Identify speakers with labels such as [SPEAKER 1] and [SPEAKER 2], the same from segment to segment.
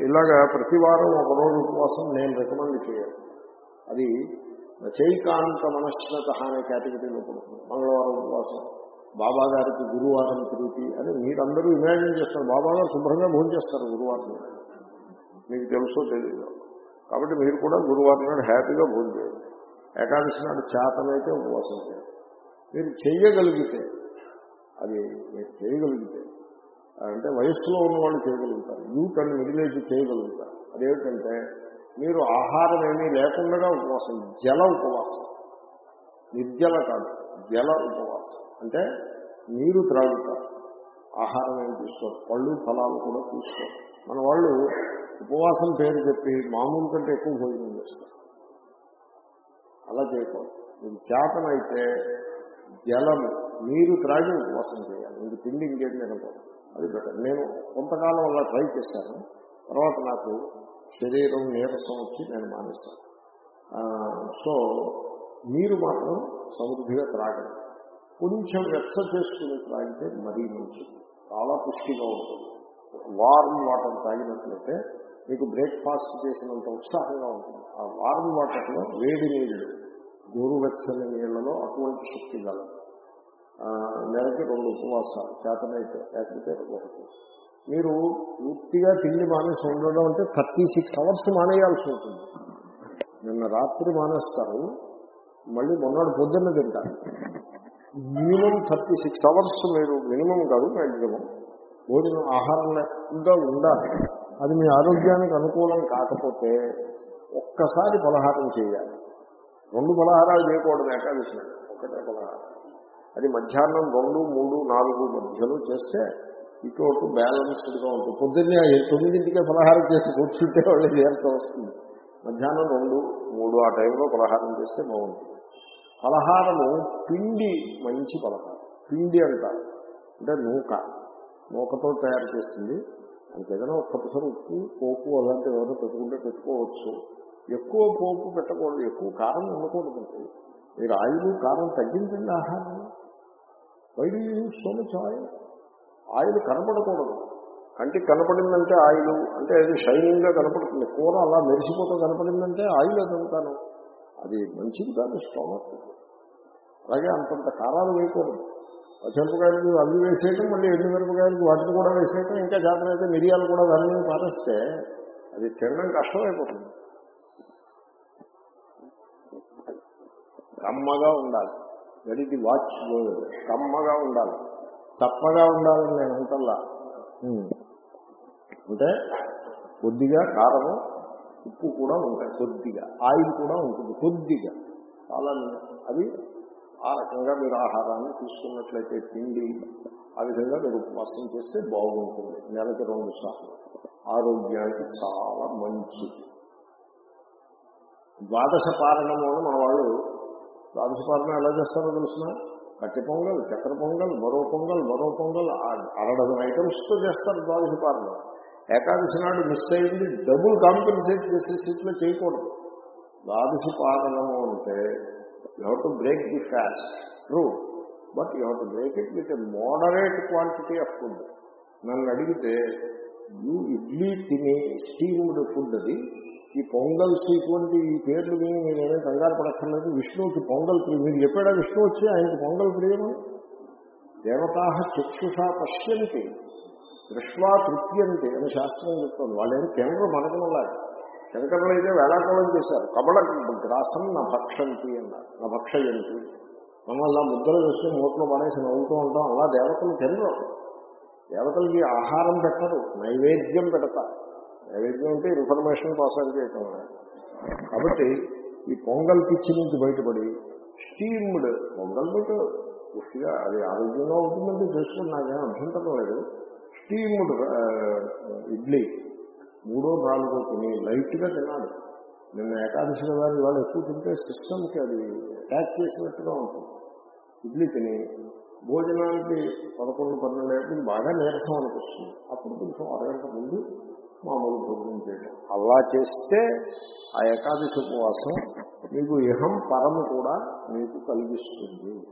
[SPEAKER 1] ఇలాగా ప్రతి వారం ఒక రోజు ఉపవాసం నేను రికమెండ్ చేయాలి. అది చైకాంత మనశ్నత అనే కేటగిరీలో పడుతుంది. మంగళవారం ఉపవాసం బాబా గారికి గురువారం తిరిగి అని మీరందరూ ఇమాజిన్ చేస్తారు. బాబా గారు శుభ్రంగా భోజనం చేస్తారు గురువారం. మీకు తెలుసో తెలియదు కాబట్టి మీరు కూడా గురువారం నాడు హ్యాపీగా భోజనం చేయండి. ఏకాదశి నాడు చేతనైతే ఉపవాసం చేయండి. మీరు చేయగలిగితే అది మీరు చేయగలిగితే అంటే వయస్సులో ఉన్నవాళ్ళు చేయగలుగుతారు. యూత్ అండ్ మిడిల్ ఏజ్ చేయగలుగుతారు. అదేమిటంటే మీరు ఆహారం ఏమీ లేకుండా ఉపవాసం జల ఉపవాసం. నిర్జల కాదు జల ఉపవాసం. అంటే నీరు త్రాగుతారు. ఆహారం ఏమి తీసుకోరు. పళ్ళు ఫలాలు కూడా తీసుకోరు. మన వాళ్ళు ఉపవాసం పేరు చెప్పి మామూలు కంటే ఎక్కువ భోజనం చేస్తారు. అలా చేయకూడదు. మీరు చేతనైతే జలము నీరు త్రాగి ఉపవాసం చేయాలి. మీరు తిండి ఇంకేం తినకూడదు. అది బెటర్ నేను కొంతకాలం అలా ట్రై చేశాను. తర్వాత నాకు శరీరం నీరసం వచ్చి నేను మానేశాను. సో నీరు మాత్రం సమృద్ధిగా త్రాగండి. కొంచెం వెచ్చ చేసుకుని త్రాగితే మరీ మంచిది. చాలా పుష్టిగా ఉంటుంది. వార్మ్ వాటర్ తాగినట్లయితే మీకు బ్రేక్ఫాస్ట్ చేసినంత ఉత్సాహంగా ఉంటుంది. ఆ వార్మ్ వాటర్లో వేడి నీళ్ళు గోరువెచ్చని నీళ్ళలో అటువంటి శక్తి కలదు నెలకి రెండు ఉపవాసాలు చేతనైతే లేకపోతే ఒకటి. మీరు పూర్తిగా తిండి మానేసి ఉండడం అంటే థర్టీ సిక్స్ అవర్స్ మానేయాల్సి ఉంటుంది. నిన్న రాత్రి మానేస్తారు మళ్ళీ మొన్నటి పొద్దున్న తింటారు. మినిమం థర్టీ సిక్స్ అవర్స్ మీరు మినిమం కాదు మ్యాక్సిమం భోజనం ఆహారం లేకుండా ఉండాలి. అది మీ ఆరోగ్యానికి అనుకూలం కాకపోతే ఒక్కసారి పలహారం చేయాలి. రెండు పలహారాలు చేయకూడదు ఏకాదశి విషయం ఒకటే పలహారం. అది మధ్యాహ్నం రెండు మూడు నాలుగు మధ్యలో చేస్తే ఇటువంటి బ్యాలెన్స్డ్గా ఉంటుంది. పొద్దున్నే తొమ్మిదింటికే పలహారం చేసి కూర్చుంటే వాళ్ళు చేయాల్సి వస్తుంది. మధ్యాహ్నం రెండు మూడు ఆ టైంలో పలహారం చేస్తే బాగుంటుంది. పలహారము పిండి మంచి పలహారం. పిండి అంటారు అంటే నూక. నూకతో తయారు చేస్తుంది. దానికి ఏదైనా ఒక్కసారి ఉప్పు పోపు అలాంటివి ఏమైనా పెట్టుకుంటే పెట్టుకోవచ్చు. ఎక్కువ పోపు పెట్టకూడదు. ఎక్కువ కారం ఉండకూడదు. మీరు ఆయిల్ కారం తగ్గించండి ఆహారం why do use so much oil oil కనపడకూడదు. కంటికి కనపడిందంటే ఆయిల్ అంటే అది షైనింగ్గా కనపడుతుంది. కూర అలా మెరిసిపోతూ కనపడిందంటే ఆయిల్ అదంతాను అది మంచిది కాదు స్టోమక్. అలాగే అంతంత కారాలు వేయకూడదు. పచ్చిమిరపకాయలు అవి వేసేయటం మళ్ళీ ఎండు మిరపకాయలు వాటిని కూడా వేసేయటం ఇంకా జాతరైతే మిరియాలు కూడా దాన్ని పారేస్తే అది తినడం కష్టమైపోతుంది. కమ్మగా ఉండాలి. గడికి వాచ్ కమ్మగా ఉండాలి. చప్పగా ఉండాలని నేను అంటల్లా. ఉమ్. అంటే కొద్దిగా కారము ఉప్పు కూడా ఉంటాయి. కొద్దిగా. ఆయిల్ కూడా ఉంటుంది. కొద్దిగా. చాలా అది ఆ రకంగా మీరు ఆహారాన్ని తీసుకున్నట్లయితే తిండి ఆ విధంగా మీరు ఉపవాసం చేస్తే బాగుంటుంది. నెలకి రెండు సార్లు. ఆరోగ్యానికి చాలా మంచిది. ద్వాదశ పారణము అని మన వాళ్ళు ద్వాదశ పాలన ఎలా చేస్తారో తెలుసిన? కట్టె పొంగల్ చక్కెర పొంగల్ మరో పొంగల్ మరో పొంగల్ అరడజన్ ఐటమ్స్తో చేస్తారు ద్వాదశ పాలన. ఏకాదశి నాడు మిస్ అయింది డబుల్ కాంపెన్సేట్ చేసే స్థితిలో చేయకూడదు. ద్వాదశి పారణము అంటే you have to break the fast true but you have to break it with a moderate quantity of food నన్ను అడిగితే యూ ఇడ్లీ తిని స్టీమ్డ్ ఫుడ్ అది? ఈ పొంగల్స్ ఇటువంటి ఈ పేర్లు విని మీరు కంగారు పడక్కర్లేదు. విష్ణువుకి పొంగల్ ప్రియం మీరు చెప్పాడా విష్ణు వచ్చి ఆయనకి పొంగల్ ప్రియము? దేవతా చక్షుషా పశ్యంతి దృష్వా తృప్యంతి అని శాస్త్రం చెప్తుంది. వాళ్ళేం తినరు మనకనలాగా శంకరులు అయితే వేళాకోళం చేశారు. కబడ గ్రాసం నా భక్షంతి అన్నారు. నా భక్షయంతి. మనం అలా ముద్దలు వేసుకుని నోట్లో పడేసి నవ్వుతూ ఉంటాం. అలా దేవతలు తినరు దేవతలకి ఆహారం పెట్టరు నైవేద్యం పెడతారు. నైవేద్యం అంటే ఇన్ఫర్మేషన్ పాస్ చేయటం కాబట్టి ఈ పొంగల్ పిచ్చి నుంచి బయటపడి స్టీమ్డ్ పొంగల్ మీకు పూర్తిగా అది ఆరోగ్యంగా ఉంటుందంటే చేసుకుని నాకేం అభ్యంతరం లేదు. స్టీమ్డ్ ఇడ్లీ మూడో నాలుగో తిని లైట్గా తినాలి. నిన్న ఏకాదశి కదా వాళ్ళు ఎక్కువ తింటే సిస్టమ్కి అది అటాక్ చేసినట్టుగా ఉంటుంది. ఇడ్లీ తిని భోజనానికి పదకొండు పన్నెండు అయిపోయింది బాగా నీరసం అనిపిస్తుంది. అప్పుడు కొంచెం అరగంట ముందు మామూలు భోజనం చేయడం అలా చేస్తే ఆ ఏకాదశి ఉపవాసం మీకు ఇహం పరము కూడా మీకు కలిగిస్తుంది.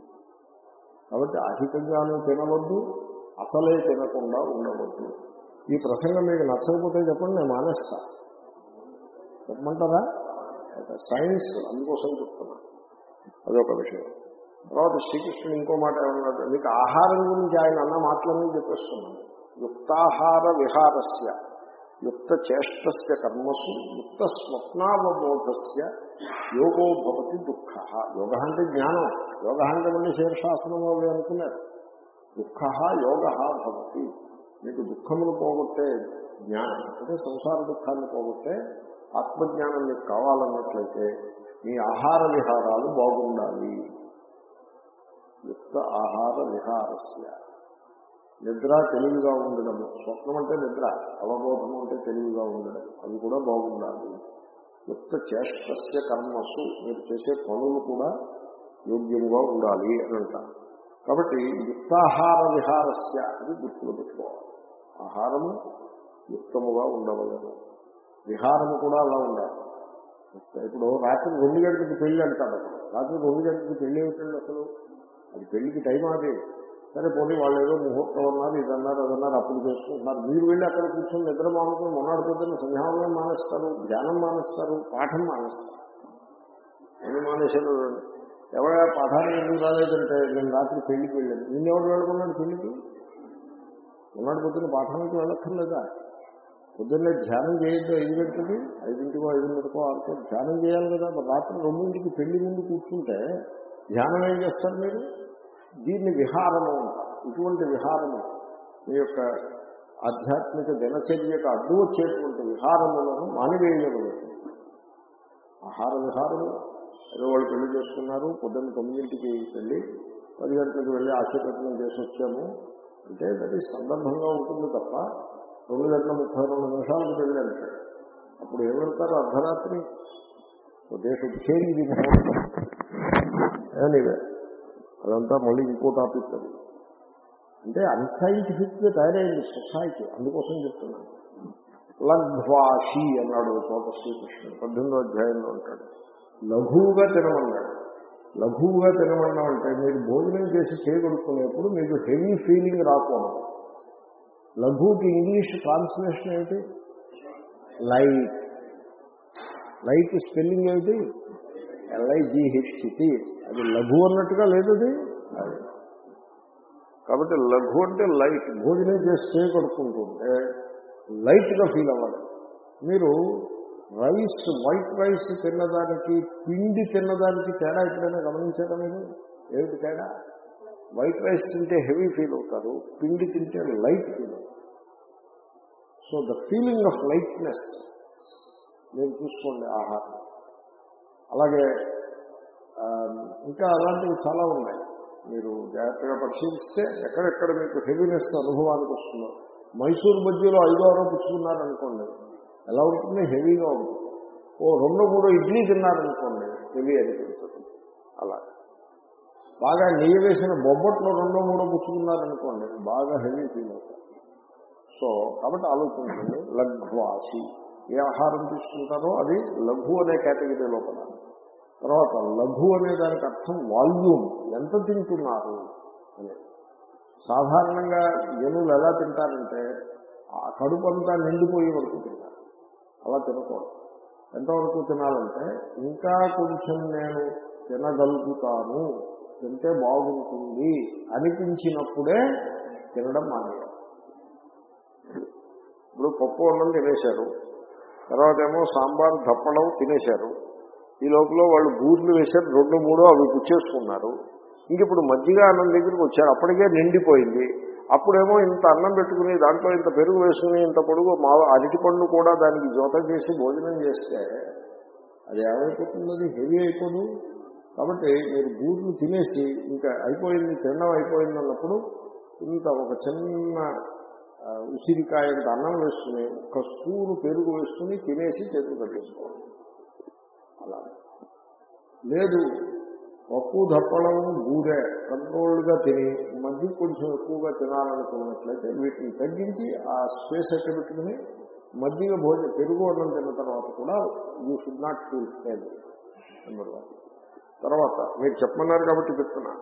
[SPEAKER 1] కాబట్టి అధికంగానూ తినవద్దు అసలే తినకుండా ఉండవద్దు. ఈ ప్రసంగం మీకు నచ్చకపోతే చెప్పండి నేను మానేస్తా. చెప్పమంటారా? సైన్స్ అందుకోసం చెప్తున్నా. అదొక విషయం. తర్వాత శ్రీకృష్ణుడు ఇంకో మాట ఏమన్నాడు మీకు ఆహారం గురించి ఆయన అన్న మాటలన్నీ చెప్పేస్తున్నాను యుక్తాహార విహారస్య. యుక్త చేష్టస్య కర్మసు యుక్త స్వప్నావబోధస్య యోగో భవతి దుఃఖ. యోగ అంటే జ్ఞానం. యోగ అంటే మళ్ళీ శీర్షాసనం అవి అనుకున్నారు. దుఃఖ యోగ భవతి. మీకు దుఃఖమును పోగొట్టే జ్ఞానం అంటే సంసార దుఃఖాన్ని పోగొట్టే ఆత్మజ్ఞానం మీకు కావాలన్నట్లయితే మీ ఆహార విహారాలు బాగుండాలి. యుక్త ఆహార విహారస్య. నిద్ర తెలివిగా ఉండడము. స్వప్నం అంటే నిద్ర అవబోధము అంటే తెలివిగా ఉండడం. అవి కూడా బాగుండాలి. యుక్త చేష్టస్య కర్మస్సు మీరు చేసే పనులు కూడా యోగ్యముగా ఉండాలి అని అంటారు. కాబట్టి యుక్తాహార విహారస్య అది గుర్తులు పెట్టుకోవాలి. ఆహారము యుక్తముగా ఉండవలను. విహారము కూడా అలా ఉండాలి. ఇప్పుడు రాత్రి రెండు గంటలకు పెళ్ళి అంటారు రాత్రి రెండు గంటలకు పెళ్ళి ఏమిటండి అసలు? అది పెళ్ళికి టైం అది. సరే పోనీ వాళ్ళు ఏదో ముహూర్తం అన్నారు ఇదన్నారు అదన్నారు అప్పుడు చేసుకుంటున్నారు. మీరు వెళ్ళి అక్కడ కూర్చొని నిద్ర మానుకుని మొన్నటిపోతున్న సంధ్యావనం మానేస్తారు ధ్యానం మానేస్తారు పాఠం మానేస్తారు. ఎన్ని మానేశారు? ఎవరైనా పాఠాన్ని ఎందుకు రాలేదంటే నేను రాత్రి పెళ్ళికి వెళ్ళాను. నిన్నెవరు వెళ్ళకున్నాడు పెళ్ళికి? మొన్నటి పొద్దున్న పాఠానికి వెళ్ళక్కర్లేదా? పొద్దున్నే ధ్యానం చేయొద్దు ఐదు గంటలకి ఐదింటికో ఐదున్నరకో ఆరుకో ధ్యానం చేయాలి కదా. రాత్రి రెండింటికి పెళ్ళి ముందు కూర్చుంటే ధ్యానం ఏం చేస్తారు మీరు? దీన్ని విహారము ఇటువంటి విహారము మీ యొక్క ఆధ్యాత్మిక దినచర్యకు అడ్డు వచ్చేటువంటి విహారములను మానివేయగలుగుతుంది ఆహార విహారము ఏదో వాళ్ళు పెళ్ళి చేసుకున్నారు పొద్దున్న తొమ్మిదింటికి వెళ్ళి పది గంటలకు వెళ్ళి ఆశీర్వచనం చేసి వచ్చాము అంటే అది సందర్భంగా ఉంటుంది తప్ప రెండు గంటల ముప్పై రెండు నిమిషాలకు పెళ్ళి అంటాడు అప్పుడు ఏం పెడతారు అర్ధరాత్రి దేశ చేరింది ఎనీవే అదంతా మళ్ళీ ఇంకో టాపిక్ అది. అంటే అన్సైంటిఫిక్గా తయారైంది సొసైటీ అందుకోసం చెప్తున్నాను. లఘ్వాషి అన్నాడు చోట శ్రీకృష్ణుడు పద్దెనిమిదో అధ్యాయంలో ఉంటాడు. లఘువుగా తినమన్నాడు. లఘువుగా తినమన్నా అంటే మీరు భోజనం చేసి చేయగొడుకునేప్పుడు మీకు హెవీ ఫీలింగ్ రాకూడదు. లఘువుకి ఇంగ్లీష్ ట్రాన్స్లేషన్ ఏమిటి? లైట్. లైట్ స్పెల్లింగ్ ఏమిటి? L I G H T. అది లఘు అన్నట్టుగా లేదు అది. కాబట్టి లఘు అంటే లైట్. భోజనం చేసి చేయగడుకుంటుంటే లైట్గా ఫీల్ అవ్వాలి. మీరు రైస్ వైట్ రైస్ తిన్నదానికి పిండి తిన్నదానికి తేడా ఎప్పుడైనా గమనించారా మీరు? ఏమిటి తేడా? వైట్ రైస్ తింటే హెవీ ఫీల్ అవుతారు పిండి తింటే లైట్ ఫీల్ అవుతారు. So the feeling of lightness నేను చూసుకోండి ఆహారం. అలాగే ఇంకా అలాంటివి చాలా ఉన్నాయి. మీరు జాగ్రత్తగా పరిశీలిస్తే ఎక్కడెక్కడ మీకు హెవీనెస్ అనుభవానికి వస్తుందో. మైసూర్ బజ్జీలో ఐదో ఆరో పుచ్చుకున్నారనుకోండి ఎలా ఉంటుంది? హెవీగా ఉంటుంది. ఓ రెండో మూడో ఇడ్లీ తిన్నారనుకోండి హెవీ అనిపించదు. అలా. బాగా నెయ్యి వేసిన బొబ్బట్లో రెండో మూడో పుచ్చుకున్నారనుకోండి బాగా హెవీ ఫీల్ అవుతారు. సో కాబట్టి ఆలోచించండి. లఘ్వాసి. ఏ ఆహారం తీసుకుంటారో అది లఘు అనే కేటగిరీ లోపల. తర్వాత లఘు అనే దానికి అర్థం వాల్యూమ్. ఎంత తింటున్నారు? అని. సాధారణంగా జనులు ఎలా తింటారంటే ఆ కడుపు అంతా నిండిపోయే వరకు తింటారు. అలా తినకూడదు. ఎంతవరకు తినాలంటే ఇంకా కొంచెం నేను తినగలుగుతాను తింటే బాగుంటుంది అనిపించినప్పుడే తినడం మానేయాలి. ఇప్పుడు పప్పు అన్నం తినేశారు. తర్వాత ఏమో సాంబార్ దప్పడం తినేశారు. ఈ లోపల వాళ్ళు బూర్లు వేశారు రెండు మూడు అవి గుచ్చేసుకున్నారు ఇంక ఇప్పుడు మజ్జిగ అన్నం దగ్గరికి వచ్చారు అప్పటికే నిండిపోయింది. అప్పుడేమో ఇంత అన్నం పెట్టుకుని దాంట్లో ఇంత పెరుగు వేసుకుని ఇంత పొడుగు మా అరటి పండు కూడా దానికి జోత చేసి భోజనం చేస్తే అది ఏమైపోతుంది? అది హెవీ అయిపోదు. కాబట్టి మీరు బూర్లు తినేసి ఇంకా అయిపోయింది తినడం అయిపోయింది అన్నప్పుడు ఇంత ఒక చిన్న ఉసిరికాయ అన్నం వేసుకుని ఒక స్పూను పెరుగు వేసుకుని తినేసి చేతులు కట్టేసుకోవాలి. అలా. లేదు పప్పు దప్పడం బూరె కంట్రోల్డ్గా తిని మధ్య కొంచెం ఎక్కువగా తినాలనుకున్నట్లయితే వీటిని తగ్గించి ఆ స్పేస్ ఎక్కడ పెట్టుకుని మధ్యగా భోజనం పెరుగు అన్నం తిన్న తర్వాత కూడా you should not feel full number one. తర్వాత మీరు చెప్పమన్నారు కాబట్టి చెప్తున్నా.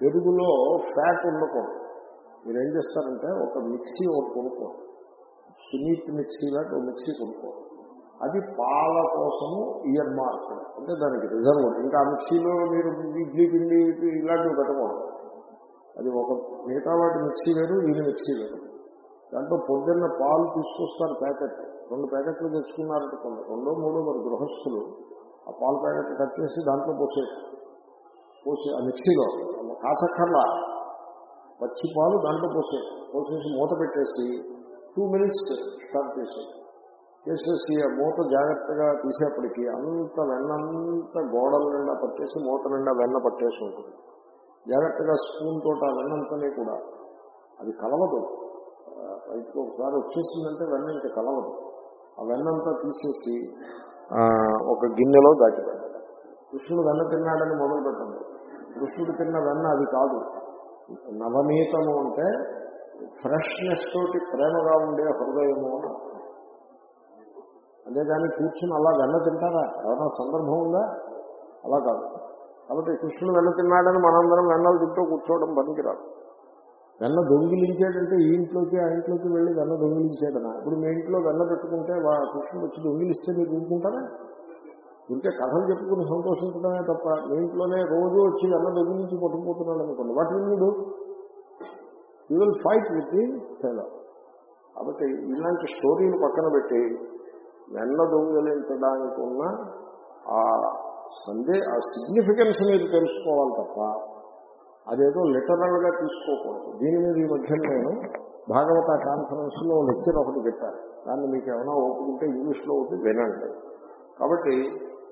[SPEAKER 1] పెరుగులో ఫ్యాట్ ఉండకూడదు. మీరు ఏం చేస్తారంటే ఒక మిక్సీ ఒకటి కొనుక్కోండి. సునీత్ మిక్సీ లాంటి ఒక మిక్సీ కొనుక్కోండి. అది పాల కోసము ఇయర్ మార్క్ అంటే దానికి రిజర్వ్ ఇంకా మిక్సీలో మీరు ఇడ్లీ పిండి ఇలాంటివి పెట్టకూడదు. అది ఒక మిగతా వాటి మిక్సీ వేరు దీని మిక్సీ వేరు. దాంట్లో పొద్దున్న పాలు తీసుకొస్తారు ప్యాకెట్. రెండు ప్యాకెట్లు తెచ్చుకున్నారనుకోండి రెండో మూడో మరి గృహస్థులు ఆ పాల ప్యాకెట్ కట్ చేసి దాంట్లో పోసే పోసి ఆ మిక్సీలో కాచక్కర్లా పచ్చి పాలు దాంట్లో పోసే పోసేసి మూత పెట్టేసి టూ మినిట్స్ స్టార్ట్ చేసేది చేసేసి ఆ మూత జాగ్రత్తగా తీసేప్పటికీ అంత వెన్నంత గోడల నిండా పట్టేసి మూత నిండా వెన్న పట్టేసి ఉంటుంది. జాగ్రత్తగా స్పూన్ తోట ఆ వెన్నంతనే కూడా అది కలవదు. ఆ, బయటకు ఒకసారి వచ్చేసిందంటే వెన్న ఇంకా కలవదు. ఆ వెన్నంతా తీసేసి ఒక గిన్నెలో దాచిపెట్టాలి కృష్ణుడు వెన్న తిన్నాడని మొదలు పెట్టండి. కృష్ణుడు తిన్న వెన్న అది కాదు. నవనీతము అంటే ఫ్రెష్నెస్ తోటి ప్రేమగా ఉండే హృదయము అని అర్థం. అంతేగాని కూర్చుని అలా వెన్న తింటారా? ఏమైనా సందర్భం ఉందా? అలా కాదు. కాబట్టి కృష్ణుడు వెన్న తిన్నాడని మనందరం వెన్నలు తింటూ కూర్చోవడం పనికిరాదు. వెన్న దొంగిలించాడంటే ఈ ఇంట్లోకి ఆ ఇంట్లోకి వెళ్ళి వెన్న దొంగిలించాడనా ఇప్పుడు మీ ఇంట్లో వెన్న పెట్టుకుంటే వా కృష్ణుడు వచ్చి దొంగిలిస్తే మీరు ఊరుకుంటారా? ఉంటే కథలు చెప్పుకుని సంతోషించడమే తప్ప మీ ఇంట్లోనే రోజు వచ్చి వెన్న దొంగిలించి పట్టుకుపోతున్నాడు అనుకోండి. వాటి వీడు you will fight with the fellow. కాబట్టి ఇలాంటి స్టోరీలు పక్కన పెట్టి వెన్న దొంగిలించడానికి ఉన్న ఆ సందే ఆ సిగ్నిఫికెన్స్ మీరు తెలుసుకోవాలి తప్ప అదేదో లిటరల్గా తీసుకోకూడదు. దీని మీద ఈ మధ్య నేను భాగవత కాన్ఫరెన్స్లో లెక్చర్ ఒకటి చెప్పాను దాన్ని మీకు ఏమైనా ఓపుకుంటే ఇంగ్లీష్లో ఒకటి వినండి. కాబట్టి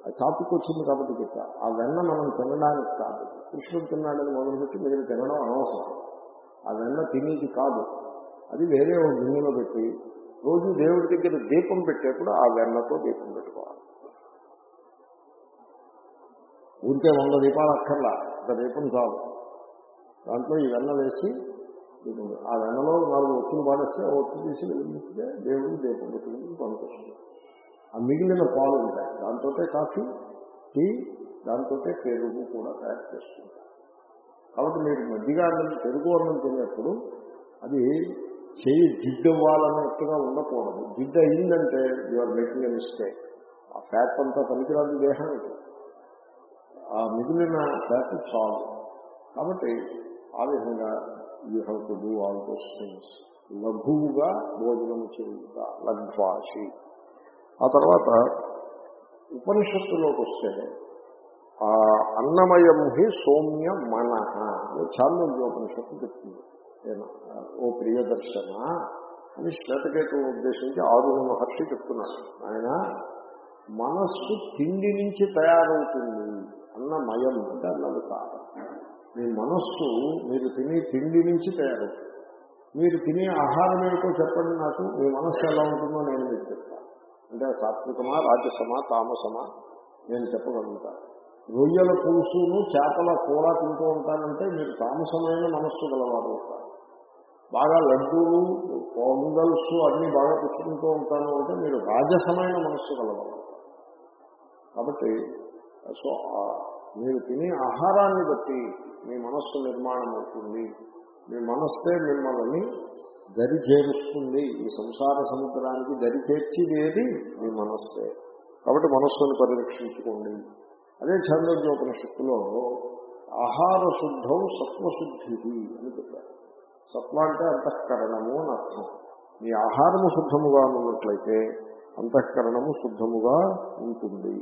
[SPEAKER 1] ఆ టాపిక్ వచ్చింది కాబట్టి చెప్పా ఆ వెన్న మనం తినడానికి కాదు. కృష్ణుడు తిన్నాడని మొదలుపెట్టి మీరు తినడం అనవసరం. ఆ వెన్న తినేది కాదు. అది వేరే ఒక గిన్నెలో పెట్టి రోజు దేవుడి దగ్గర దీపం పెట్టేప్పుడు ఆ వెన్నతో దీపం పెట్టుకోవాలి. ఊరికే వంద దీపాలు అక్కర్లా ఒక దీపం చాలు. దాంట్లో ఈ వెన్న వేసి దీపం ఆ వెన్నలో నాలుగు ఒత్తులు పాడేస్తే ఆ ఒత్తు తీసి వెలిగిస్తే దేవుడికి దీపం పెట్టుకుని పనికొస్తుంది ఆ మిగిలిన పాలు ఉంటాయి. దాంతో కాఫీ టీ దాంతో పెరుగు కూడా తయారు చేస్తుంటారు. కాబట్టి మీరు మజ్జిగ అన్నం పెరుగు అన్నం తినేప్పుడు అది చేయి జిడ్డవ్వాలన్నట్టుగా ఉండకూడదు. జిడ్డు అయిందంటే యూఆర్ మేకింగ్ ఎ మిస్టేక్ ఆ ఫ్యాట్ అంతా పనికిరాదు దేహానికి ఆ మిగిలిన ఫ్యాట్ చాలు కాబట్టి ఆ విధంగా you have to do all those things లఘువుగా భోజనం చేయుట లఘ్వాసి. ఆ తర్వాత ఉపనిషత్తులోకి వస్తే ఆ అన్నమయం హి సౌమ్య మన చాంద్రోపనిషత్తు చెప్తుంది ఓ ప్రియదర్శన అని శ్వేతకేతు ఉద్దేశించి ఆరుణ మహర్షి చెప్తున్నాడు ఆయన మనస్సు తిండి నుంచి తయారవుతుంది అన్నమయం అంటే అన్నది కాదు. మీ మనస్సు మీరు తినే తిండి నుంచి తయారవుతుంది. మీరు తినే ఆహారం ఏమిటో చెప్పండి నాకు మీ మనస్సు ఎలా ఉంటుందో నేను మీకు చెప్తాను. అంటే సాత్వికమా రాజసమా తామసమా నేను చెప్పగలుగుతాను రొయ్యల పులుసును చేపల కూర తింటూ ఉంటానంటే మీరు తామసమైన మనస్సు గలవారు అవుతారు. బాగా లడ్డూలు పొంగల్స్ అన్నీ బాగా పుచ్చుకుంటూ ఉంటాను అంటే మీరు రాజసమైన మనస్సు కలవాలి కాబట్టి సో మీరు తినే ఆహారాన్ని బట్టి మీ మనస్సు నిర్మాణం అవుతుంది. మీ మనస్సే మిమ్మల్ని దరి చేరుస్తుంది. ఈ సంసార సముద్రానికి దరి చేర్చిది ఏది మీ మనస్సే. కాబట్టి మనస్సును పరిరక్షించుకోండి. అదే ఛందోపనిషత్తులో ఆహార శుద్ధం సత్వశుద్ధి అని చెప్పారు. సత్వ అంటే అంతఃకరణము అని అర్థం. మీ ఆహారము శుద్ధముగా ఉన్నట్లయితే అంతఃకరణము శుద్ధముగా ఉంటుంది.